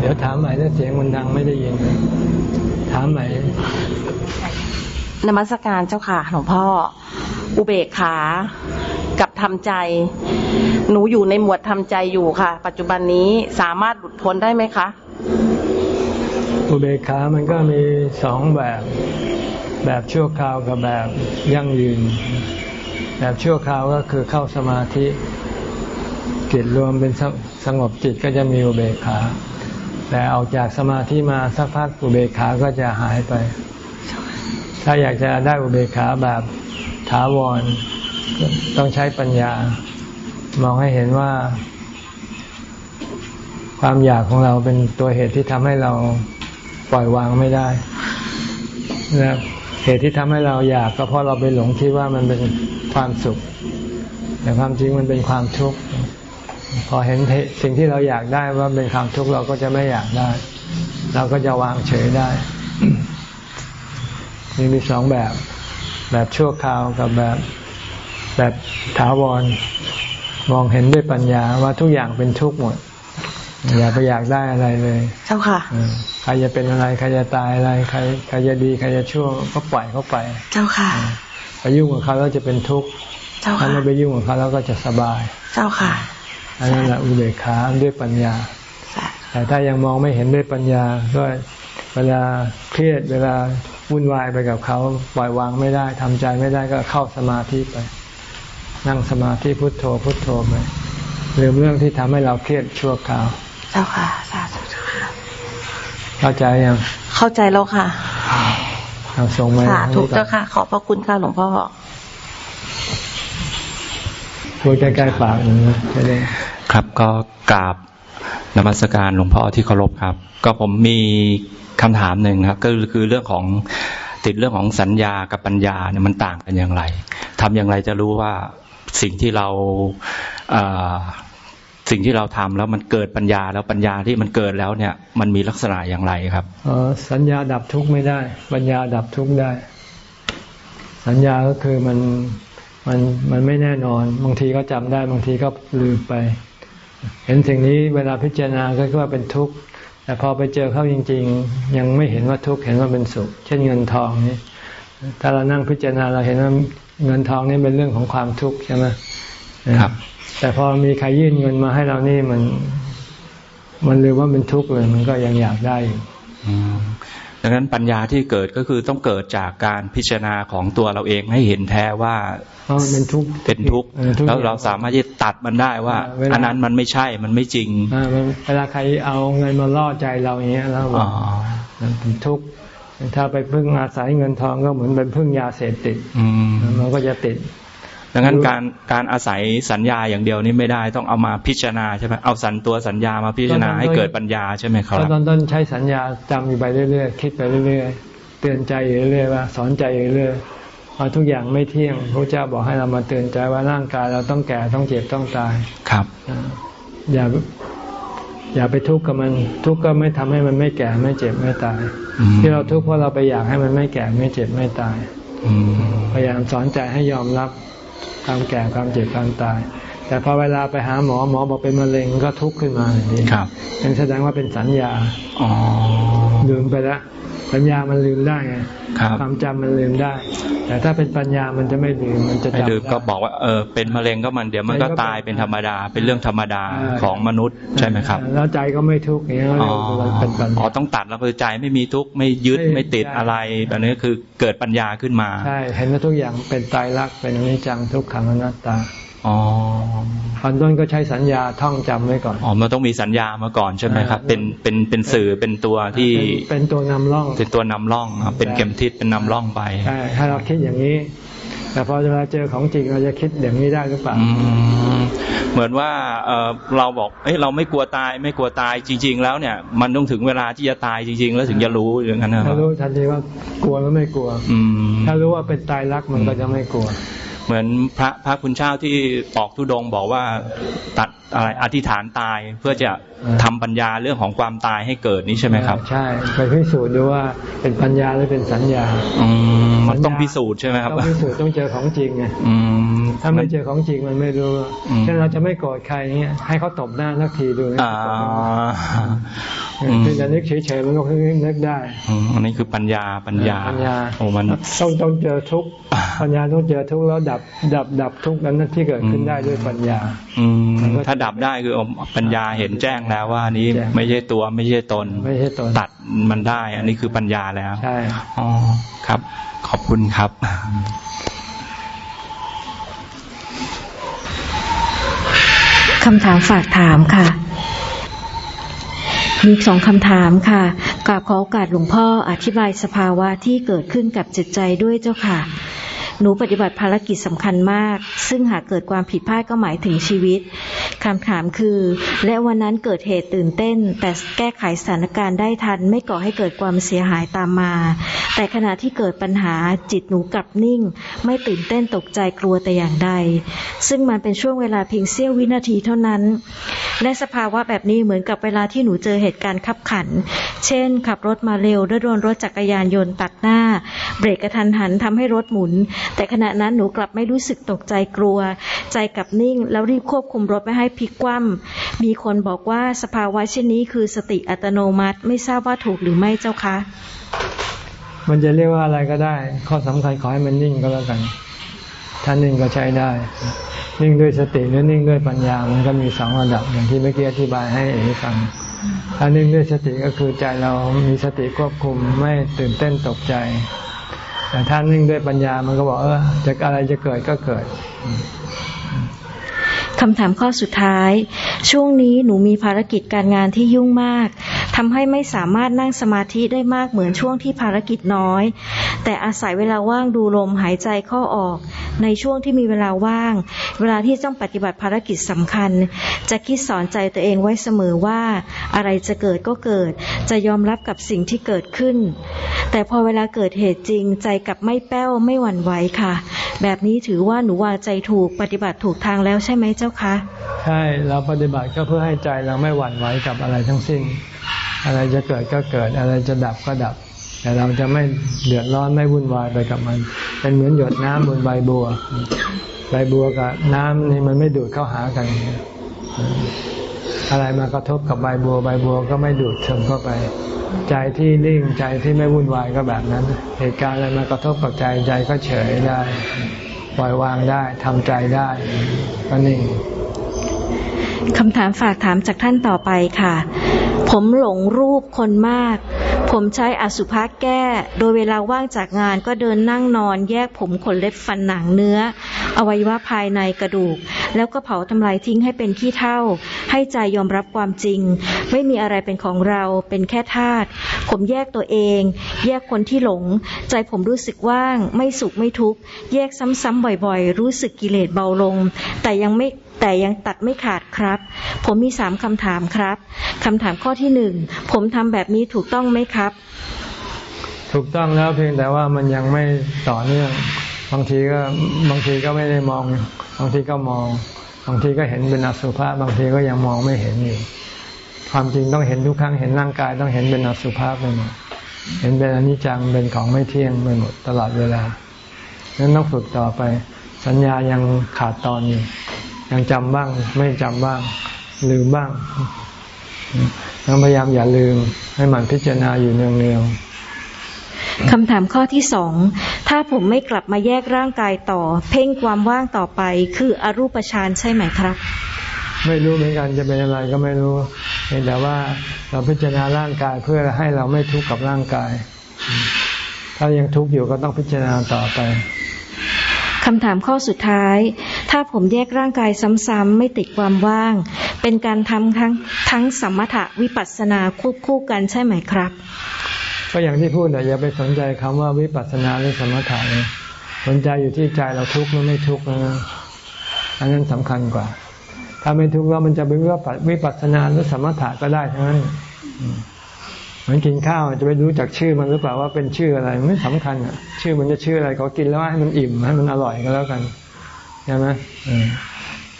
Speaker 1: เดี๋ยวถามใหม่ถ้าเสียงมันดังไม่ได้ยิน ถามใหม่
Speaker 3: นมัสการเจ้าค่ะหลวงพ่อ อุเบกขา กับทำใจ หนูอยู่ในหมวดทำใจอยู่ค่ะ ปัจจุบันนี้สามารถหลุดพ้นได้ไหมคะ
Speaker 1: อุเบกขามันก็มีสองแบบ แบบชั่วคราวกับแบบยั่งยืน แบบชั่วคราวก็คือเข้าสมาธิจิตรวมเป็นสสงบจิตก็จะมีอุเบกขา แต่ออกจากสมาธิมาสักพักอุเบกขาก็จะหายไป ถ้าอยากจะได้อุเบกขาแบบถาวร ต้องใช้ปัญญา มองให้เห็นว่า ความอยากของเราเป็นตัวเหตุที่ทำให้เราปล่อยวางไม่ได้นะเหตุที่ทำให้เราอยากก็เพราะเราไปหลงคิดว่ามันเป็นความสุข แต่ความจริงมันเป็นความทุกข์ พอเห็นสิ่งที่เราอยากได้ว่าเป็นความทุกข์เราก็จะไม่อยากได้ เราก็จะวางเฉยได้มีมีสองแบบ แบบชั่วคราวกับแบบแบบถาวร มองเห็นด้วยปัญญาว่าทุกอย่างเป็นทุกข์หมด อย่าไปอยากได้อะไรเลย
Speaker 3: เจ้าค่ะ
Speaker 1: เออใครจะเป็นอะไรใครจะตายอะไรใครใครจะดีใครจะชั่วก็ปล่อยเขาไป
Speaker 3: เจ้าค่ะ
Speaker 1: ไปยุ่งกับเขาแล้วจะเป็นทุกข์
Speaker 3: เจ้า
Speaker 1: ถ้า
Speaker 3: ค่ะ
Speaker 1: ไม่ไปยุ่งกับเขาแล้วก็จะสบาย
Speaker 3: เจ้าค่ะ
Speaker 1: อันนั้นแหละอุเบกขาด้วยปัญญา แต่ถ้ายังมองไม่เห็นด้วยปัญญา ก็เวลาเครียดเวลาวุ่นวายไปกับเขาปล่อยวางไม่ได้ทำใจไม่ได้ก็เข้าสมาธิไป นั่งสมาธิพุทโธ พุทโธไปลืมเรื่องที่ทำให้เราเครียดชั่วคราว
Speaker 3: เจ้าค่ะสาธุเจ้าค่ะ
Speaker 1: เข้าใจยัง
Speaker 3: เข้าใจแล้วค่ะ
Speaker 1: เอาส่งมา
Speaker 3: สาธุ
Speaker 1: ให้ก่อน
Speaker 3: เจ้าค่ะ ขอบพระคุณค่ะหลวงพ่อ
Speaker 1: พูดใกล้ๆปากหนึ่งนะจะได้
Speaker 4: ครับก็กราบนมัสการหลวงพ่อที่เคารพครับ ก็ผมมีคำถามหนึ่งครับ ก็คือเรื่องของติดเรื่องของสัญญากับปัญญาเนี่ยมันต่างกันอย่างไรทำอย่างไรจะรู้ว่าสิ่งที่เราเอ่อสิ่งที่เราทำแล้วมันเกิดปัญญาแล้วปัญญาที่มันเกิดแล้วเนี่ย มันมีลักษณะอย่างไรครับ
Speaker 1: เอ่อสัญญาดับทุกข์ไม่ได้ ปัญญาดับทุกข์ได้ สัญญาก็คือมัน มันมันไม่แน่นอน บางทีก็จำได้ บางทีก็ลืมไป เห็นสิ่งนี้เวลาพิจารณาก็คิดว่าเป็นทุกข์ แต่พอไปเจอเข้าจริง ๆ ยังไม่เห็นว่าทุกข์ เห็นว่าเป็นสุข เช่นเงินทองนี่ ถ้าเรานั่งพิจารณาเราเห็นว่าเงินทองนี่เป็นเรื่องของความทุกข์ใช่ไหม
Speaker 4: ครับ
Speaker 1: แต่พอมีใครยื่นเงินมาให้เรานี่มัน มันลืมว่าเป็นทุกข์เลย มันก็ยังอยากได้อยู่
Speaker 4: อืม ดังนั้นปัญญาที่เกิดก็คือต้องเกิดจากการพิจารณาของตัวเราเองให้เห็นแท้ว่า
Speaker 1: เพราะมันเป็นทุกข์
Speaker 4: เป็นทุกข์
Speaker 1: ออทุกข์
Speaker 4: แล้วเราสามารถที่จะตัดมันได้ว่า
Speaker 1: เวลา
Speaker 4: อันนั้นมันไม่ใช่มันไม่จริง
Speaker 1: อ่ามันเวลาใครเอาเงินมาล่อใจเราอย่างเงี้ยแล้วบ
Speaker 4: อ๋
Speaker 1: อ
Speaker 4: อก
Speaker 1: มันเป็นทุกข์ถ้าไปพึ่งอาศัยเงินทองก็เหมือนเป็นพึ่งยาเสพติด
Speaker 4: อืม
Speaker 1: มันก็จะติด
Speaker 4: ดังนั้นการการอาศัยสัญญาอย่างเดียวนี่ไม่ได้ต้องเอามาพิจารณาใช่ไหมเอาสันตัวสัญญามาพิจารณาให้เกิดปัญญาใช่ไหมครั
Speaker 1: ก็
Speaker 4: บ
Speaker 1: ตอนต้นใช้สัญญาจำอยู่ไปเรื่อยๆคิดไปเรื่อยๆเตือนใจอยู่เรื่อยๆว่าสอนใจอยู่เรื่อยๆว่าทุกอย่างไม่เที่ยงพระเจ้าบอกให้เรามาเตือนใจว่าร่างกายเราต้องแก่ต้องเจ็บต้องตาย
Speaker 4: ครับ
Speaker 1: อ่าอย่าอย่าไปทุกข์กับมันทุกข์ก็ไม่ทำให้มันไม่แก่ไม่เจ็บไม่ตาย
Speaker 4: อืม
Speaker 1: ที่เราทุกข์เพราะเราไปอยากให้มันไม่แก่ไม่เจ็บไม่ตาย
Speaker 4: อืม
Speaker 1: พยายามสอนใจให้ยอมรับ ความแก่ความเจ็บความตาย แต่พอเวลาไปหาหมอหมอบอกเป็นมะเร็งก็ทุกข์ขึ้นมาทันที
Speaker 4: ครับ
Speaker 1: นั่นแสดงว่าเป็นสัญญา
Speaker 4: อ๋อ
Speaker 1: ลืมไปแล้ว สัญญามันลืมได้ไง
Speaker 4: ครับ
Speaker 1: ความจำมันลืมได้ แต่ถ้าเป็นปัญญามันจะไม่ลืมมันจะ
Speaker 4: ไม่
Speaker 1: จำ
Speaker 4: ดื่ม
Speaker 1: ได้
Speaker 4: ก็บอกว่าเออเป็นมะเร็งก็มันเดี๋ยวมันก็ตายเป็นธรรมดา เป็นเรื่องธรรมดา
Speaker 1: อ่า
Speaker 4: ของมนุษย์ใช่ไหมครับ
Speaker 1: แล้วใจก็ไม่ทุกข์อย่างนี้ก็เรี
Speaker 4: อ๋
Speaker 1: ย
Speaker 4: อก
Speaker 1: ว่าเป็นปัญ
Speaker 4: อ๋อ
Speaker 1: ญา
Speaker 4: ต้องตัดแล้วคือใจไม่มีทุกข์ไม่ยึด
Speaker 1: ไม่
Speaker 4: ไม่ติด
Speaker 1: ใช่
Speaker 4: อะไรแบบนี้คือเกิดปัญญาขึ้นมา
Speaker 1: ใช่เห็นว่าทุกอย่างเป็นตายรักษณ์เป็นอนิจจังทุกขังอนัตตา
Speaker 4: อ๋อ
Speaker 1: ตอนต้นก็ใช้สัญญาท่องจำไว้ก่อน
Speaker 4: อ๋อ มันต้องมีสัญญามาก่อนใช่ไหมครับ
Speaker 1: อ่า
Speaker 4: เป็น เป็น เป็นสื่อ เป็นตัวที่
Speaker 1: เป็นเป็นตัวนำร่อง
Speaker 4: เป็นตัวนำร่องครับ เป็นเข็มทิศ เป็นนำร่องไป
Speaker 1: ใช่ให้เราคิดอย่างนี้ แต่พอเวลาเจอของจริงเราจะคิดอย่างนี้ได้หรือเปล่า
Speaker 4: อืมเหมือนว่าเออเราบอก เอ้ยเราไม่กลัวตาย ไม่กลัวตายจริง ๆ แล้วเนี่ย มันต้องถึงเวลาที่จะตายจริง ๆ แล้วถึงจะรู้อย่างนั้นนะค
Speaker 1: ถ้า
Speaker 4: รับ
Speaker 1: รู้ทันทีว่ากลัวหรือไม่กลัว
Speaker 4: อืม
Speaker 1: ถ้ารู้ว่าเป็นตายรักมันก็จะไม่กลัว
Speaker 4: เหมือนพระพระคุณเจ้าที่ออกทุดงบอกว่าตัด อะไรอธิษฐานตายเพื่อจะทำปัญญาเรื่องของความตายให้เกิดนี่ใช่ไหมครับ
Speaker 1: ใช่ไปพิสูจน์ดูว่าเป็นปัญญาหรือเป็นสัญญา
Speaker 4: อืมมันต้องพิสูจน์ใช่ไหมครับ
Speaker 1: ต้องพิสูจน์ต้องเจอของจริงไง
Speaker 4: อืม
Speaker 1: ถ้าไม่เจอของจริงมันไม่รู้
Speaker 4: อืม
Speaker 1: เช่นเราจะไม่โกรธใครเงี้ยให้เขาตบหน้าสักทีดูนะ
Speaker 4: อ่าอืม
Speaker 1: คือจะนึกเฉยๆมันก็คือนึกได้
Speaker 4: อืมอันนี้คือปัญญาปัญญา
Speaker 1: ปัญญา
Speaker 4: โอ้มัน
Speaker 1: ต้องต้องเจอทุกข์ปัญญาต้องเจอทุกข์แล้วดับดับดับทุกข์นั้นที่เกิดขึ้นได้ด้วยปัญญา
Speaker 4: อืม
Speaker 1: มันก็
Speaker 4: ถ้าดับได้คือเอาปัญญาเห็นแจ้งแล้วว่านี้
Speaker 1: แจ้ง
Speaker 4: ไม่ใช่ตัวไม่ใช่ตน
Speaker 1: ไม่ใช่ตน
Speaker 4: ตัดมันได้ อันนี้คือปัญญาแล้ว
Speaker 1: ใช่
Speaker 4: อ๋อครับ ขอบคุณครับ
Speaker 2: คำถามฝากถามค่ะ มีสองคำถามค่ะกราบขอโอกาสหลวงพ่ออธิบายสภาวะที่เกิดขึ้นกับจิตใจด้วยเจ้าค่ะ หนูปฏิบัติภารกิจสำคัญมาก ซึ่งหากเกิดความผิดพลาดก็หมายถึงชีวิต คำถามคือ และวันนั้นเกิดเหตุตื่นเต้น แต่แก้ไขสถานการณ์ได้ทัน ไม่ก่อให้เกิดความเสียหายตามมา แต่ขณะที่เกิดปัญหาจิตหนูกลับนิ่ง ไม่ตื่นเต้นตกใจกลัวแต่อย่างใด ซึ่งมันเป็นช่วงเวลาเพียงเสี้ยววินาทีเท่านั้น และสภาวะแบบนี้เหมือนกับเวลาที่หนูเจอเหตุการณ์ขับขัน เช่น ขับรถมาเร็วแล้วโดนรถจักรยานยนต์ตัดหน้า เบรกกระทันหันทำให้รถหมุน แต่ขณะนั้นหนูกลับไม่รู้สึกตกใจกลัว ใจกลับนิ่ง แล้วรีบควบคุมรถไม่ให้พลิกคว่ำมีคนบอกว่าสภาวะเช่นนี้คือสติอัตโนมัติ ไม่ทราบว่าถูกหรือไม่เจ้าคะ
Speaker 1: มันจะเรียกว่าอะไรก็ได้ ข้อสำคัญขอให้มันนิ่งก็แล้วกัน ถ้านิ่งก็ใช้ได้ นิ่งด้วยสติหรือนิ่งด้วยปัญญา มันก็มีสองระดับอย่างที่เมื่อกี้อธิบายให้เอ๋ฟังถ้านิ่งด้วยสติก็คือใจเรามีสติควบคุมไม่ตื่นเต้นตกใจแต่ถ้านิ่งด้วยปัญญามันก็บอกเออจะอะไรจะเกิดก็เกิด
Speaker 2: คำถามข้อสุดท้าย ช่วงนี้หนูมีภารกิจการงานที่ยุ่งมาก ทำให้ไม่สามารถนั่งสมาธิได้มากเหมือนช่วงที่ภารกิจน้อย แต่อาศัยเวลาว่างดูลมหายใจเข้าออก ในช่วงที่มีเวลาว่าง เวลาที่ต้องปฏิบัติภารกิจสำคัญ จะคิดสอนใจตัวเองไว้เสมอว่า อะไรจะเกิดก็เกิด จะยอมรับกับสิ่งที่เกิดขึ้น แต่พอเวลาเกิดเหตุจริงใจกลับไม่แป้วไม่หวั่นไหวค่ะ แบบนี้ถือว่าหนูวางใจถูกปฏิบัติถูกทางแล้วใช่ไหมเจ้าคะ
Speaker 1: ใช่เราปฏิบัติก็เพื่อให้ใจเราไม่หวั่นไหวกับอะไรทั้งสิ้น อะไรจะเกิดก็เกิด อะไรจะดับก็ดับ แต่เราจะไม่เดือดร้อนไม่วุ่นวายไปกับมัน เป็นเหมือนหยดน้ำบนใบบัว ใบบัวกับน้ำนี่มันไม่ดูดเข้าหากันอะไรมากระทบกับใบบัว ใบบัวก็ไม่ดูดซึมเข้าไป ใจที่นิ่งใจที่ไม่วุ่นวายก็แบบนั้น เหตุการณ์อะไรมากระทบกับใจใจก็เฉยได้ปล่อยวางได้ทำใจได้ก็นิ่ง
Speaker 2: คำถามฝากถามจากท่านต่อไปค่ะ ผมหลงรูปคนมาก ผมใช้อสุภะแก้ โดยเวลาว่างจากงานก็เดินนั่งนอน แยกผมขนเล็บฟันหนังเนื้อ อวัยวะภายในกระดูก แล้วก็เผาทำลายทิ้งให้เป็นขี้เถ้าให้ใจยอมรับความจริง ไม่มีอะไรเป็นของเรา เป็นแค่ธาตุ ผมแยกตัวเอง แยกคนที่หลง ใจผมรู้สึกว่าง ไม่สุขไม่ทุกข์ แยกซ้ำๆบ่อยๆ รู้สึกกิเลสเบาลง แต่ยังไม่ แต่ยังตัดไม่ขาดครับ ผมมีสามคำถามครับคำถามข้อที่หนึ่งผมทำแบบนี้ถูกต้องไหมครับ
Speaker 1: ถูกต้องแล้วเพียงแต่ว่ามันยังไม่ต่อเนื่อง บางทีก็บางทีก็ไม่ได้มอง บางทีก็มอง บางทีก็เห็นเป็นอสุภะบางทีก็ยังมองไม่เห็นอยู่ความจริงต้องเห็นทุกครั้งเห็นร่างกายต้องเห็นเป็นอสุภะไปหมดเห็นเป็นอนิจจังเป็นของไม่เที่ยงไปหมดตลอดเวลานั้นต้องฝึกต่อไป สัญญายังขาดตอนอยู่ ยังจำบ้าง ไม่จำบ้าง ลืมบ้างต้องพยายามอย่าลืม ให้มันพิจารณาอยู่เนืองๆ
Speaker 2: คำถามข้อที่สอง ถ้าผมไม่กลับมาแยกร่างกายต่อ เพ่งความว่างต่อไป คืออรูปฌานใช่ไหมครับ
Speaker 1: ไม่รู้เหมือนกันจะเป็นอะไรก็ไม่รู้เพียงแต่ว่าเราพิจารณาร่างกายเพื่อให้เราไม่ทุกข์กับร่างกาย ถ้ายังทุกข์อยู่ก็ต้องพิจารณาต่อไป
Speaker 2: คำถามข้อสุดท้าย ถ้าผมแยกร่างกายซ้ำๆไม่ติดความว่าง เป็นการทำทั้งทั้งสมถะวิปัสสนาควบคู่กันใช่ไหมครับ
Speaker 1: ก็อย่างที่พูดนะอย่าไปสนใจคำว่าวิปัสสนาหรือสมถะเลยสนใจอยู่ที่ใจเราทุกข์หรือไม่ทุกข์นะอันนั้นสำคัญกว่า ถ้าไม่ทุกข์แล้วมันจะเป็นวิปัสสนาหรือสมถะก็ได้ทั้งนั้นเหมือนกินข้าวจะไปรู้จักชื่อมันหรือเปล่าว่าเป็นชื่ออะไรไม่สำคัญอะ ชื่อมันจะชื่ออะไรขอกินแล้วให้มันอิ่มให้มันอร่อยก็แล้วกัน ใช่ไหม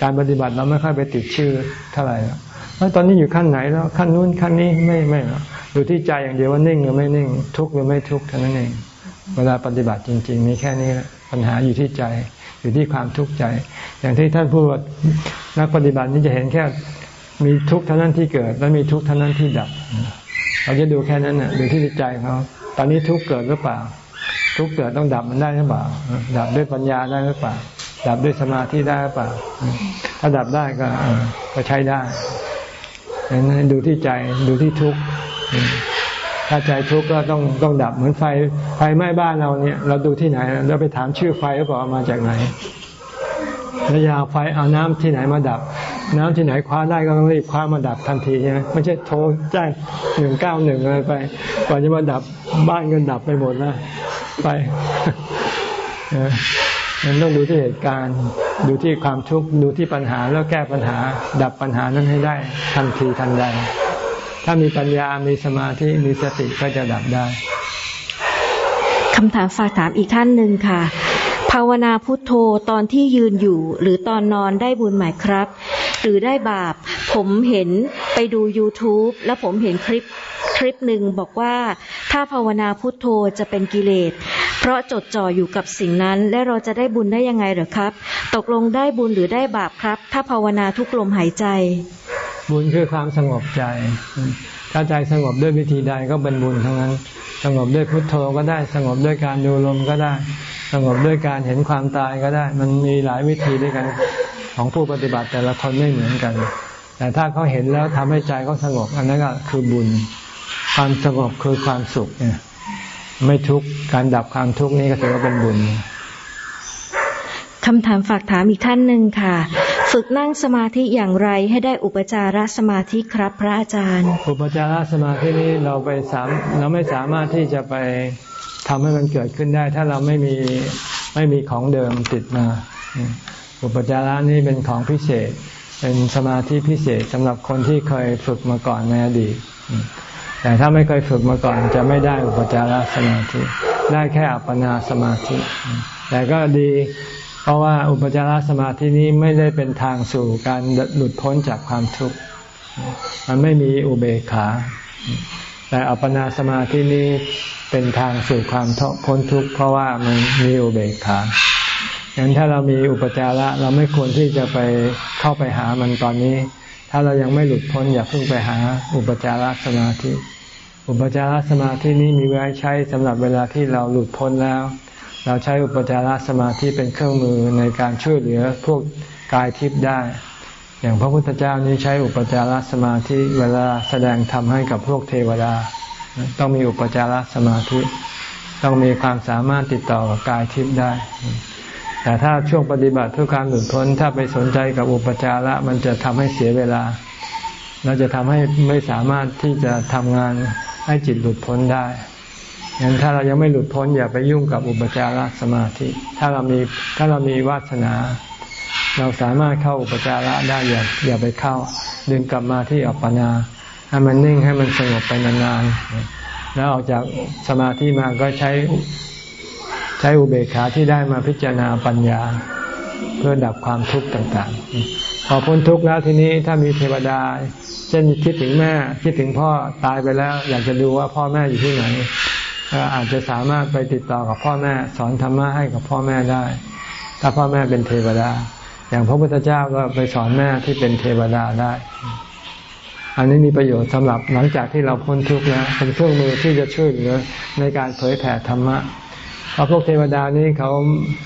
Speaker 1: การปฏิบัติเราไม่ค่อยไปติดชื่อเท่าไหร่แล้วตอนนี้อยู่ขั้นไหนแล้วขั้นนู้นขั้นนี้ไม่ไม่ดูที่ใจอย่างเดียวว่านิ่งหรือไม่นิ่ง ทุกข์หรือไม่ทุกข์เท่านั้นเอง เวลาปฏิบัติจริง ๆ มีแค่นี้ปัญหาอยู่ที่ใจอยู่ที่ความทุกข์ใจ อย่างที่ท่านพูดนักปฏิบัตินี้จะเห็นแค่มีทุกข์เท่านั้นที่เกิด และมีทุกข์เท่านั้นที่ดับ เราจะดูแค่นั้นน่ะดูที่ใจเขาตอนนี้ทุกข์เกิดหรือเปล่า ทุกข์เกิดต้องดับมันได้หรือเปล่า ดับด้วยปัญญาได้หรือเปล่า ดับด้วยสมาธิได้เปล่า ถ้าดับได้ก็ก็ใช้ได้นั้นดูที่ใจดูที่ทุกข์ถ้าใจทุกข์ก็ต้องต้องดับเหมือนไฟไฟไหม้บ้านเราเนี่ย เราดูที่ไหนเราไปถามชื่อไฟก็บอกมาจากไหนแล้วยาไฟเอาน้ำที่ไหนมาดับ น้ำที่ไหนคว้าได้ก็ต้องรีบคว้ามาดับทันทีใช่ไหมไม่ใช่โทรแจ้งหนึ่งเก้าหนึ่งอะไรไปก่อนจะมาดับบ้านก็ดับไปหมดแล้วไป มันต้องดูที่เหตุการณ์ดูที่ความทุกข์ดูที่ปัญหาแล้วแก้ปัญหา ดับปัญหานั้นให้ได้ทันทีทันใด ถ้ามีปัญญามีสมาธิมีสติก็จะดับได้
Speaker 2: คำถามฝากถามอีกท่านหนึ่งค่ะ ภาวนาพุทโธตอนที่ยืนอยู่ หรือตอนนอนได้บุญไหมครับ หรือได้บาป ผมเห็นไปดู YouTube แล้วผมเห็นคลิปคลิปหนึ่งบอกว่าถ้าภาวนาพุทโธจะเป็นกิเลส เพราะจดจ่ออยู่กับสิ่งนั้น และเราจะได้บุญได้ยังไงหรอครับ ตกลงได้บุญหรือได้บาปครับ ถ้าภาวนาทุกลมหายใจ
Speaker 1: บุญคือความสงบใจ ถ้าใจสงบด้วยวิธีใดก็เป็นบุญทั้งนั้น สงบด้วยพุทโธก็ได้ สงบด้วยการดูลมก็ได้ สงบด้วยการเห็นความตายก็ได้ มันมีหลายวิธีด้วยกันของผู้ปฏิบัติแต่ละคนไม่เหมือนกัน แต่ถ้าเขาเห็นแล้วทำให้ใจเขาสงบ อันนั้นก็คือบุญ ความสงบคือความสุขเนี่ย ไม่ทุกข์การดับความทุกข์นี้ก็ถือว่าเป็นบุญ
Speaker 2: คำถามฝากถามอีกท่านหนึ่งค่ะ ฝึกนั่งสมาธิอย่างไรให้ได้อุปจารสมาธิครับ พระอาจารย์
Speaker 1: อุปจารสมาธินี้เราไปสามเราไม่สามารถที่จะไปทำให้มันเกิดขึ้นได้ ถ้าเราไม่มีไม่มีของเดิมติดมา อุปจาระนี้เป็นของพิเศษ เป็นสมาธิพิเศษสำหรับคนที่เคยฝึกมาก่อนในอดีต แต่ถ้าไม่เคยฝึกมาก่อนจะไม่ได้อุปจารสมาธิ ได้แค่อัปปนาสมาธิ แต่ก็ดี เพราะว่าอุปจารสมาธินี้ไม่ได้เป็นทางสู่การหลุดพ้นจากความทุกข์ มันไม่มีอุเบกขา แต่อัปปนาสมาธินี้เป็นทางสู่ความพ้นทุกข์เพราะว่ามันมีอุเบกขางั้นถ้าเรามีอุปจาระเราไม่ควรที่จะไปเข้าไปหามันตอนนี้ ถ้าเรายังไม่หลุดพ้นอย่าเพิ่งไปหาอุปจารสมาธิ อุปจารสมาธินี้มีไว้ใช้สำหรับเวลาที่เราหลุดพ้นแล้ว เราใช้อุปจารสมาธิเป็นเครื่องมือในการช่วยเหลือพวกกายทิพย์ได้ อย่างพระพุทธเจ้านี้ใช้อุปจารสมาธิเวลาแสดงธรรมให้กับพวกเทวดา ต้องมีอุปจารสมาธิ ต้องมีความสามารถติดต่อกับกายทิพย์ได้ แต่ถ้าช่วงปฏิบัติเพื่อการหลุดพ้น ถ้าไปสนใจกับอุปจาระมันจะทำให้เสียเวลาเราจะทำให้ไม่สามารถที่จะทำงานให้จิตหลุดพ้นได้งั้นถ้าเรายังไม่หลุดพ้นอย่าไปยุ่งกับอุปจารสมาธิ ถ้าเรามีถ้าเรามีวาสนา เราสามารถเข้าอุปจาระได้อย่าอย่าไปเข้า ดึงกลับมาที่อัปปนาให้มันนิ่งให้มันสงบไปนานๆแล้วออกจากสมาธิมาก็ใช้ ช้อุเบกขาที่ได้มาพิจารณาปัญญา เพื่อดับความทุกข์ต่างๆ พอพ้นทุกข์แล้วทีนี้ถ้ามีเทวดาเช่นคิดถึงแม่คิดถึงพ่อตายไปแล้ว อยากจะดูว่าพ่อแม่อยู่ที่ไหนอาจจะสามารถไปติดต่อกับพ่อแม่ สอนธรรมะให้กับพ่อแม่ได้ ถ้าพ่อแม่เป็นเทวดา อย่างพระพุทธเจ้าก็ไปสอนแม่ที่เป็นเทวดาได้ อันนี้มีประโยชน์สำหรับหลังจากที่เราพ้นทุกข์แล้วเป็นเครื่องมือที่จะช่วยเหลือในการเผยแผ่ธรรมะ เพราะพวกเทวดานี้เขา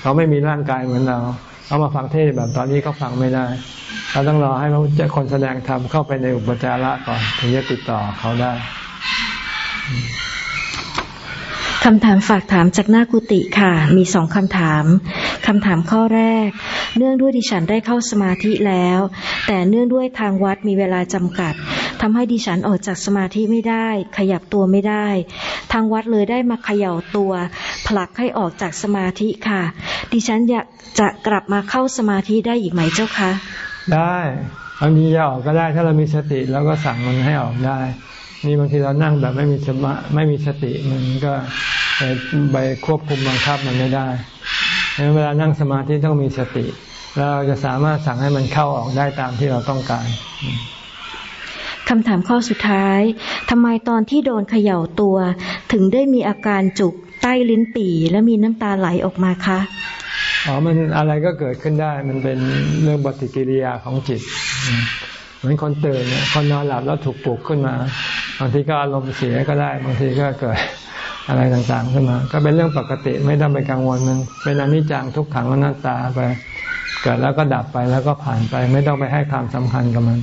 Speaker 1: เขาไม่มีร่างกายเหมือนเราเขามาฟังเทศแบบตอนนี้เขาฟังไม่ได้เราต้องรอให้พระเจ้าคนแสดงธรรมเข้าไปในอุปจาระก่อนถึงจะติดต่อเขาได้
Speaker 2: คำถามฝากถามจากหน้ากุฏิค่ะ มีสองคำถาม คำถามข้อแรก เนื่องด้วยดิฉันได้เข้าสมาธิแล้ว แต่เนื่องด้วยทางวัดมีเวลาจำกัดทำให้ดิฉันออกจากสมาธิไม่ได้ ขยับตัวไม่ได้ ทางวัดเลยได้มาเขย่าตัว ผลักให้ออกจากสมาธิค่ะ ดิฉันอยากจะกลับมาเข้าสมาธิได้อีกไหมเจ้าคะ
Speaker 1: ได้บางทีจะออกก็ได้ถ้าเรามีสติแล้วก็สั่งมันให้ออกได้ นี่บางทีเรานั่งแบบไม่มีสมาไม่มีสติมันก็ไปควบคุมบังคับมันไม่ได้เวลานั่งสมาธิต้องมีสติเราจะสามารถสั่งให้มันเข้าออกได้ตามที่เราต้องการ
Speaker 2: คำถามข้อสุดท้าย ทำไมตอนที่โดนเขย่าตัว ถึงได้มีอาการจุก ใต้ลิ้นปี่และมีน้ำตาไหลออกมาคะ
Speaker 1: อ๋อมันอะไรก็เกิดขึ้นได้ มันเป็นเรื่องปฏิกิริยาของจิต เหมือนคนตื่นคนนอนหลับแล้วถูกปลุกขึ้นมาบางทีก็อารมณ์เสียก็ได้บางทีก็เกิดอะไรต่างๆขึ้นมา ก็เป็นเรื่องปกติไม่ต้องไปกังวลมันเป็นอนิจจังทุกขังอนัตตาไปเกิดแล้วก็ดับไปแล้วก็ผ่านไป ไม่ต้องไปให้ความสำคัญกับมัน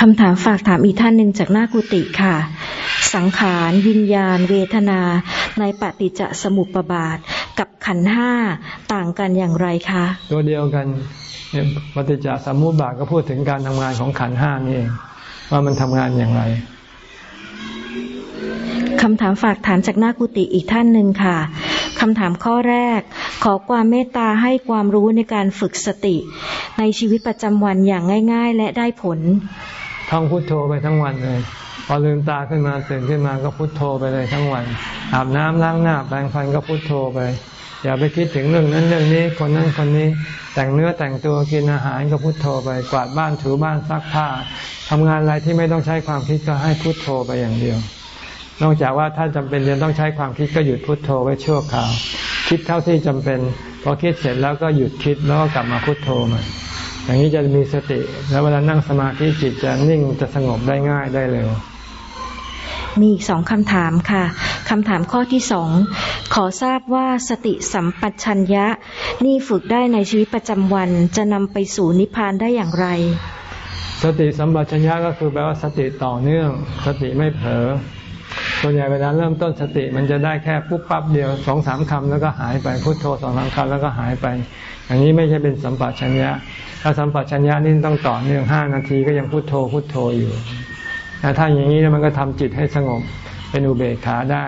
Speaker 2: คำถามฝากถามอีกท่านหนึ่งจากหน้ากุฏิค่ะ สังขาร วิญญาณ เวทนา ในปฏิจจสมุปบาท กับขันห้าต่างกันอย่างไรคะ
Speaker 1: ตัวเดียวกันปฏิจจสมุปบาทก็พูดถึงการทำงานของขันห้านี่เองว่ามันทำงานอย่างไร
Speaker 2: คำถามฝากถามจากหน้ากุฏิอีกท่านหนึ่งค่ะคำถามข้อแรก ขอความเมตตาให้ความรู้ในการฝึกสติ ในชีวิตประจำวันอย่างง่าย ๆ และได้ผล
Speaker 1: ท่องพุทโธไปทั้งวันเลย พอลืมตาขึ้นมาตื่นขึ้นมาก็พุทโธไปเลยทั้งวัน อาบน้ำล้างหน้าแปรงฟันก็พุทโธไป อย่าไปคิดถึงเรื่องนั้นเรื่องนี้คนนั้นคนนี้ แต่งเนื้อแต่งตัวกินอาหารก็พุทโธไป กวาดบ้านถูบ้านซักผ้าทำงานอะไรที่ไม่ต้องใช้ความคิดก็ให้พุทโธไปอย่างเดียวนอกจากว่าถ้าจำเป็นจะต้องใช้ความคิดก็หยุดพุทโธไว้ชั่วคราว คิดเท่าที่จำเป็น พอคิดเสร็จแล้วก็หยุดคิดแล้วก็กลับมาพุทโธใหม่ อย่างนี้จะมีสติ แล้วเวลานั่งสมาธิจิตจะนิ่งจะสงบได้ง่ายได้เร็ว
Speaker 2: มีอีกสองคำถามค่ะ คำถามข้อที่สอง ขอทราบว่าสติสัมปชัญญะ นี่ฝึกได้ในชีวิตประจำวันจะนำไปสู่นิพพานได้อย่างไร
Speaker 1: สติสัมปชัญญะก็คือแปลว่าสติต่อเนื่อง สติไม่เผลอส่วนใหญ่เวลาเริ่มต้นสติมันจะได้แค่ปุ๊บปั๊บเดียวสองสามคำแล้วก็หายไปพุโทโธสองสามคำแล้วก็หายไป อย่างนี้ไม่ใช่เป็นสัมปชัญญะ ถ้าสัมปชัญญะนี่ต้องต่อเนื่องห้านาทีก็ยังพุโทโธพุโทโธอยู่แต่ถ้าอย่างนี้มันก็ทำจิตให้สงบเป็นอุเบกขาได้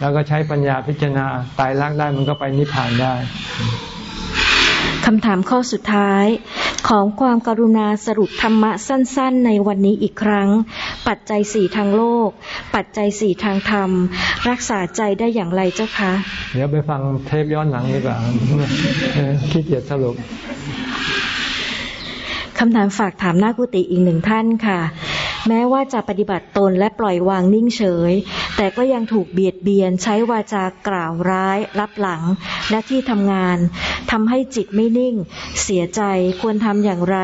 Speaker 1: แล้วก็ใช้ปัญญาพิจารณาตายรักได้มันก็ไปนิพพานได้
Speaker 2: คำถามข้อสุดท้าย ของความกรุณาสรุปธรรมะสั้น ๆ ในวันนี้อีกครั้ง ปัจจัยสี่ทางโลก ปัจจัยสี่ทางธรรม รักษาใจได้อย่างไรเจ้าคะ
Speaker 1: เดี๋ยวไปฟังเทปย้อนหลังดีกว่าขี้เกียจสรุป
Speaker 2: คำถามฝากถามหน้ากุฏิอีกหนึ่งท่านค่ะ แม้ว่าจะปฏิบัติตนและปล่อยวางนิ่งเฉย แต่ก็ยังถูกเบียดเบียนใช้วาจากล่าวร้าย รับหลัง และที่ทำงานทำให้จิตไม่นิ่ง เสียใจควรทำอย่างไร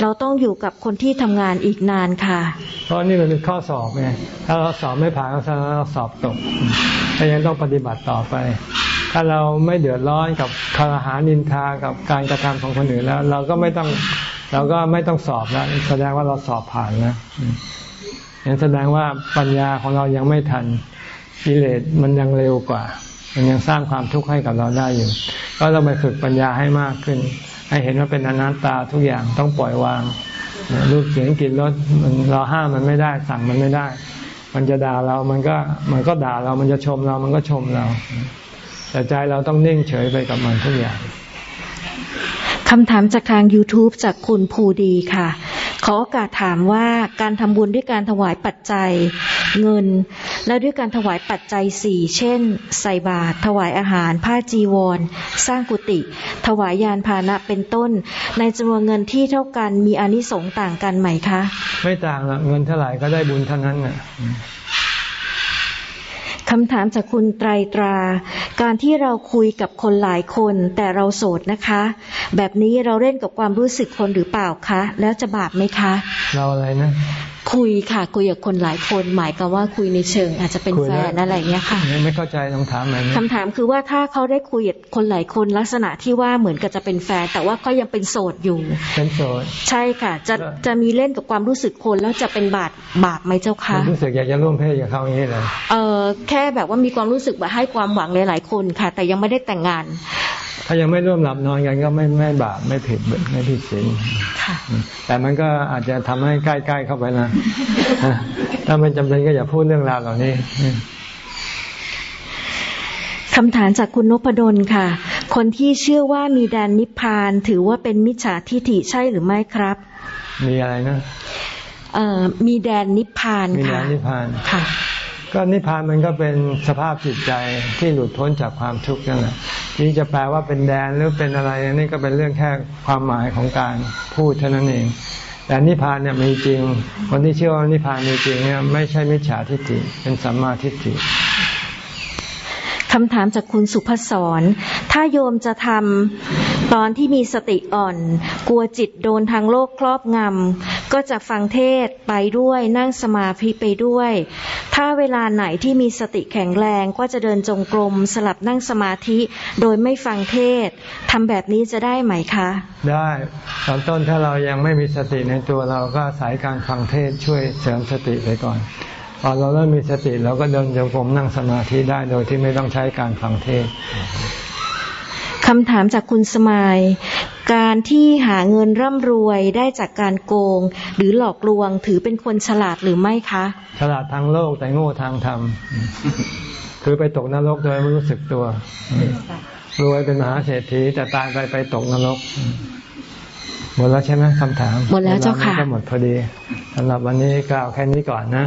Speaker 2: เราต้องอยู่กับคนที่ทำงานอีกนานค่ะ
Speaker 1: เพราะนี่มันเป็นข้อสอบไงถ้าเราสอบไม่ผ่านก็แสดงเราสอบตกถ้ายังต้องปฏิบัติต่อไป ถ้าเราไม่เดือดร้อนกับคารหานินทากับการกระทำของคนอื่นแล้ว เราก็ไม่ต้อง เราก็ไม่ต้องสอบแล้วแสดงว่าเราสอบผ่านแล้วเห็นแสดงว่าปัญญาของเรายังไม่ทันกิเลสมันยังเร็วกว่า มันยังสร้างความทุกข์ให้กับเราได้อยู่ ก็ต้องไปฝึกปัญญาให้มากขึ้น ให้เห็นว่าเป็นอนัตตาทุกอย่างต้องปล่อยวางรูปเสียงกลิ่นรสมันเราห้ามมันไม่ได้ สั่งมันไม่ได้ มันจะด่าเรา มันก็มันก็ด่าเรา มันจะชมเรา มันก็ชมเรา แต่ใจเราต้องนิ่งเฉยไปกับมันทุกอย่าง
Speaker 2: คำถามจากทาง YouTube จากคุณภูดีค่ะ ขอโอกาสถามว่าการทำบุญด้วยการถวายปัจจัยเงิน และด้วยการถวายปัจจัยสี่เช่น ใส่บาตรถวายอาหาร ผ้าจีวร สร้างกุฏิถวายยานพาหนะเป็นต้น ในจำนวนเงินที่เท่ากันมีอนิสงส์ต่างกันไหมคะ
Speaker 1: ไม่ต่างเงินเท่าไหร่ก็ได้บุญเท่านั้นน่ะ
Speaker 2: คำถามจากคุณไตรตรา การที่เราคุยกับคนหลายคนแต่เราโสดนะคะ แบบนี้เราเล่นกับความรู้สึกคนหรือเปล่าคะ แล้วจะบาปไหมคะ
Speaker 1: เราอะไรนะ
Speaker 2: คุยค่ะ คุยกับคนหลายคน หมายกับว่าคุยในเชิง อาจจะเป็นแฟนอะไรเงี้ยค่ะ
Speaker 1: ไม่เข้าใจต้องถามอะไร
Speaker 2: คำถามคือว่าถ้าเขาได้คุยกับคนหลายคนลักษณะที่ว่าเหมือนกับจะเป็นแฟน แต่ว่าเขายังเป็นโสดอยู่
Speaker 1: เป็นโสด
Speaker 2: ใช่ค่ะ จะจะมีเล่นกับความรู้สึกคนแล้วจะเป็นบาปบาปไหมเจ้าคะ
Speaker 1: รู้สึกอยากจะร่วมเพศกับเขาอย่างนี้เลย
Speaker 2: เออแค่แบบว่ามีความรู้สึกแบบให้ความหวังหลายๆคนค่ะ แต่ยังไม่ได้แต่งงาน
Speaker 1: ถ้ายังไม่ร่วมหลับนอนกันก็ไม่ไม่บาปไม่ผิดไม่ผิดศีลแต่มันก็อาจจะทำให้ใกล้ๆเข้าไปนะถ้าไม่จำเป็นก็อย่าพูดเรื่องราวเหล่านี้
Speaker 2: คำถามจากคุณนพดลค่ะ คนที่เชื่อว่ามีแดนนิพพานถือว่าเป็นมิจฉาทิฏฐิใช่หรือไม่ครับ
Speaker 1: มีอะไรนะ
Speaker 2: เอ่อมีแดนนิพพาน
Speaker 1: ค่ะมีแดนนิพพาน
Speaker 2: ค่ะ
Speaker 1: ก็นิพพานมันก็เป็นสภาพจิตใจที่หลุดพ้นจากความทุกข์นั่นแหละนี่จะแปลว่าเป็นแดนหรือเป็นอะไรนี่ก็เป็นเรื่องแค่ความหมายของการพูดเท่านั้นเอง แต่นิพพานเนี่ยมีจริง คนที่เชื่อว่านิพพานมีจริงเนี่ยไม่ใช่มิจฉาทิฏฐิเป็นสัมมาทิฏฐิ
Speaker 2: คำถามจากคุณสุภศร ถ้าโยมจะทำตอนที่มีสติอ่อน กลัวจิตโดนทางโลกครอบงำ ก็จะฟังเทศไปด้วยนั่งสมาธิไปด้วย ถ้าเวลาไหนที่มีสติแข็งแรงก็จะเดินจงกรมสลับนั่งสมาธิ โดยไม่ฟังเทศทำแบบนี้จะได้ไหมคะ
Speaker 1: ได้ตอนต้นถ้าเรายังไม่มีสติในตัวเราก็สายการฟังเทศช่วยเสริมสติไปก่อน พอเราเริ่มมีสติเราก็เดินจงกรมนั่งสมาธิได้โดยที่ไม่ต้องใช้การฟังเทศ
Speaker 2: คำถามจากคุณสมาย การที่หาเงินร่ำรวยได้จากการโกง หรือหลอกลวงถือเป็นคนฉลาดหรือไม่คะ
Speaker 1: ฉลาดทางโลกแต่โง่ทางธรรมคือไปตกนรกโดยไม่รู้สึกตัว รวยเป็นมหาเศรษฐีแต่ตายไปไปตกนรก หมดแล้วใช่ไหมคำถาม
Speaker 2: หมดแล้วเจ้าค่ะ
Speaker 1: ก็หมดพอดีสำหรับวันนี้กล่าวแค่นี้ก่อนนะ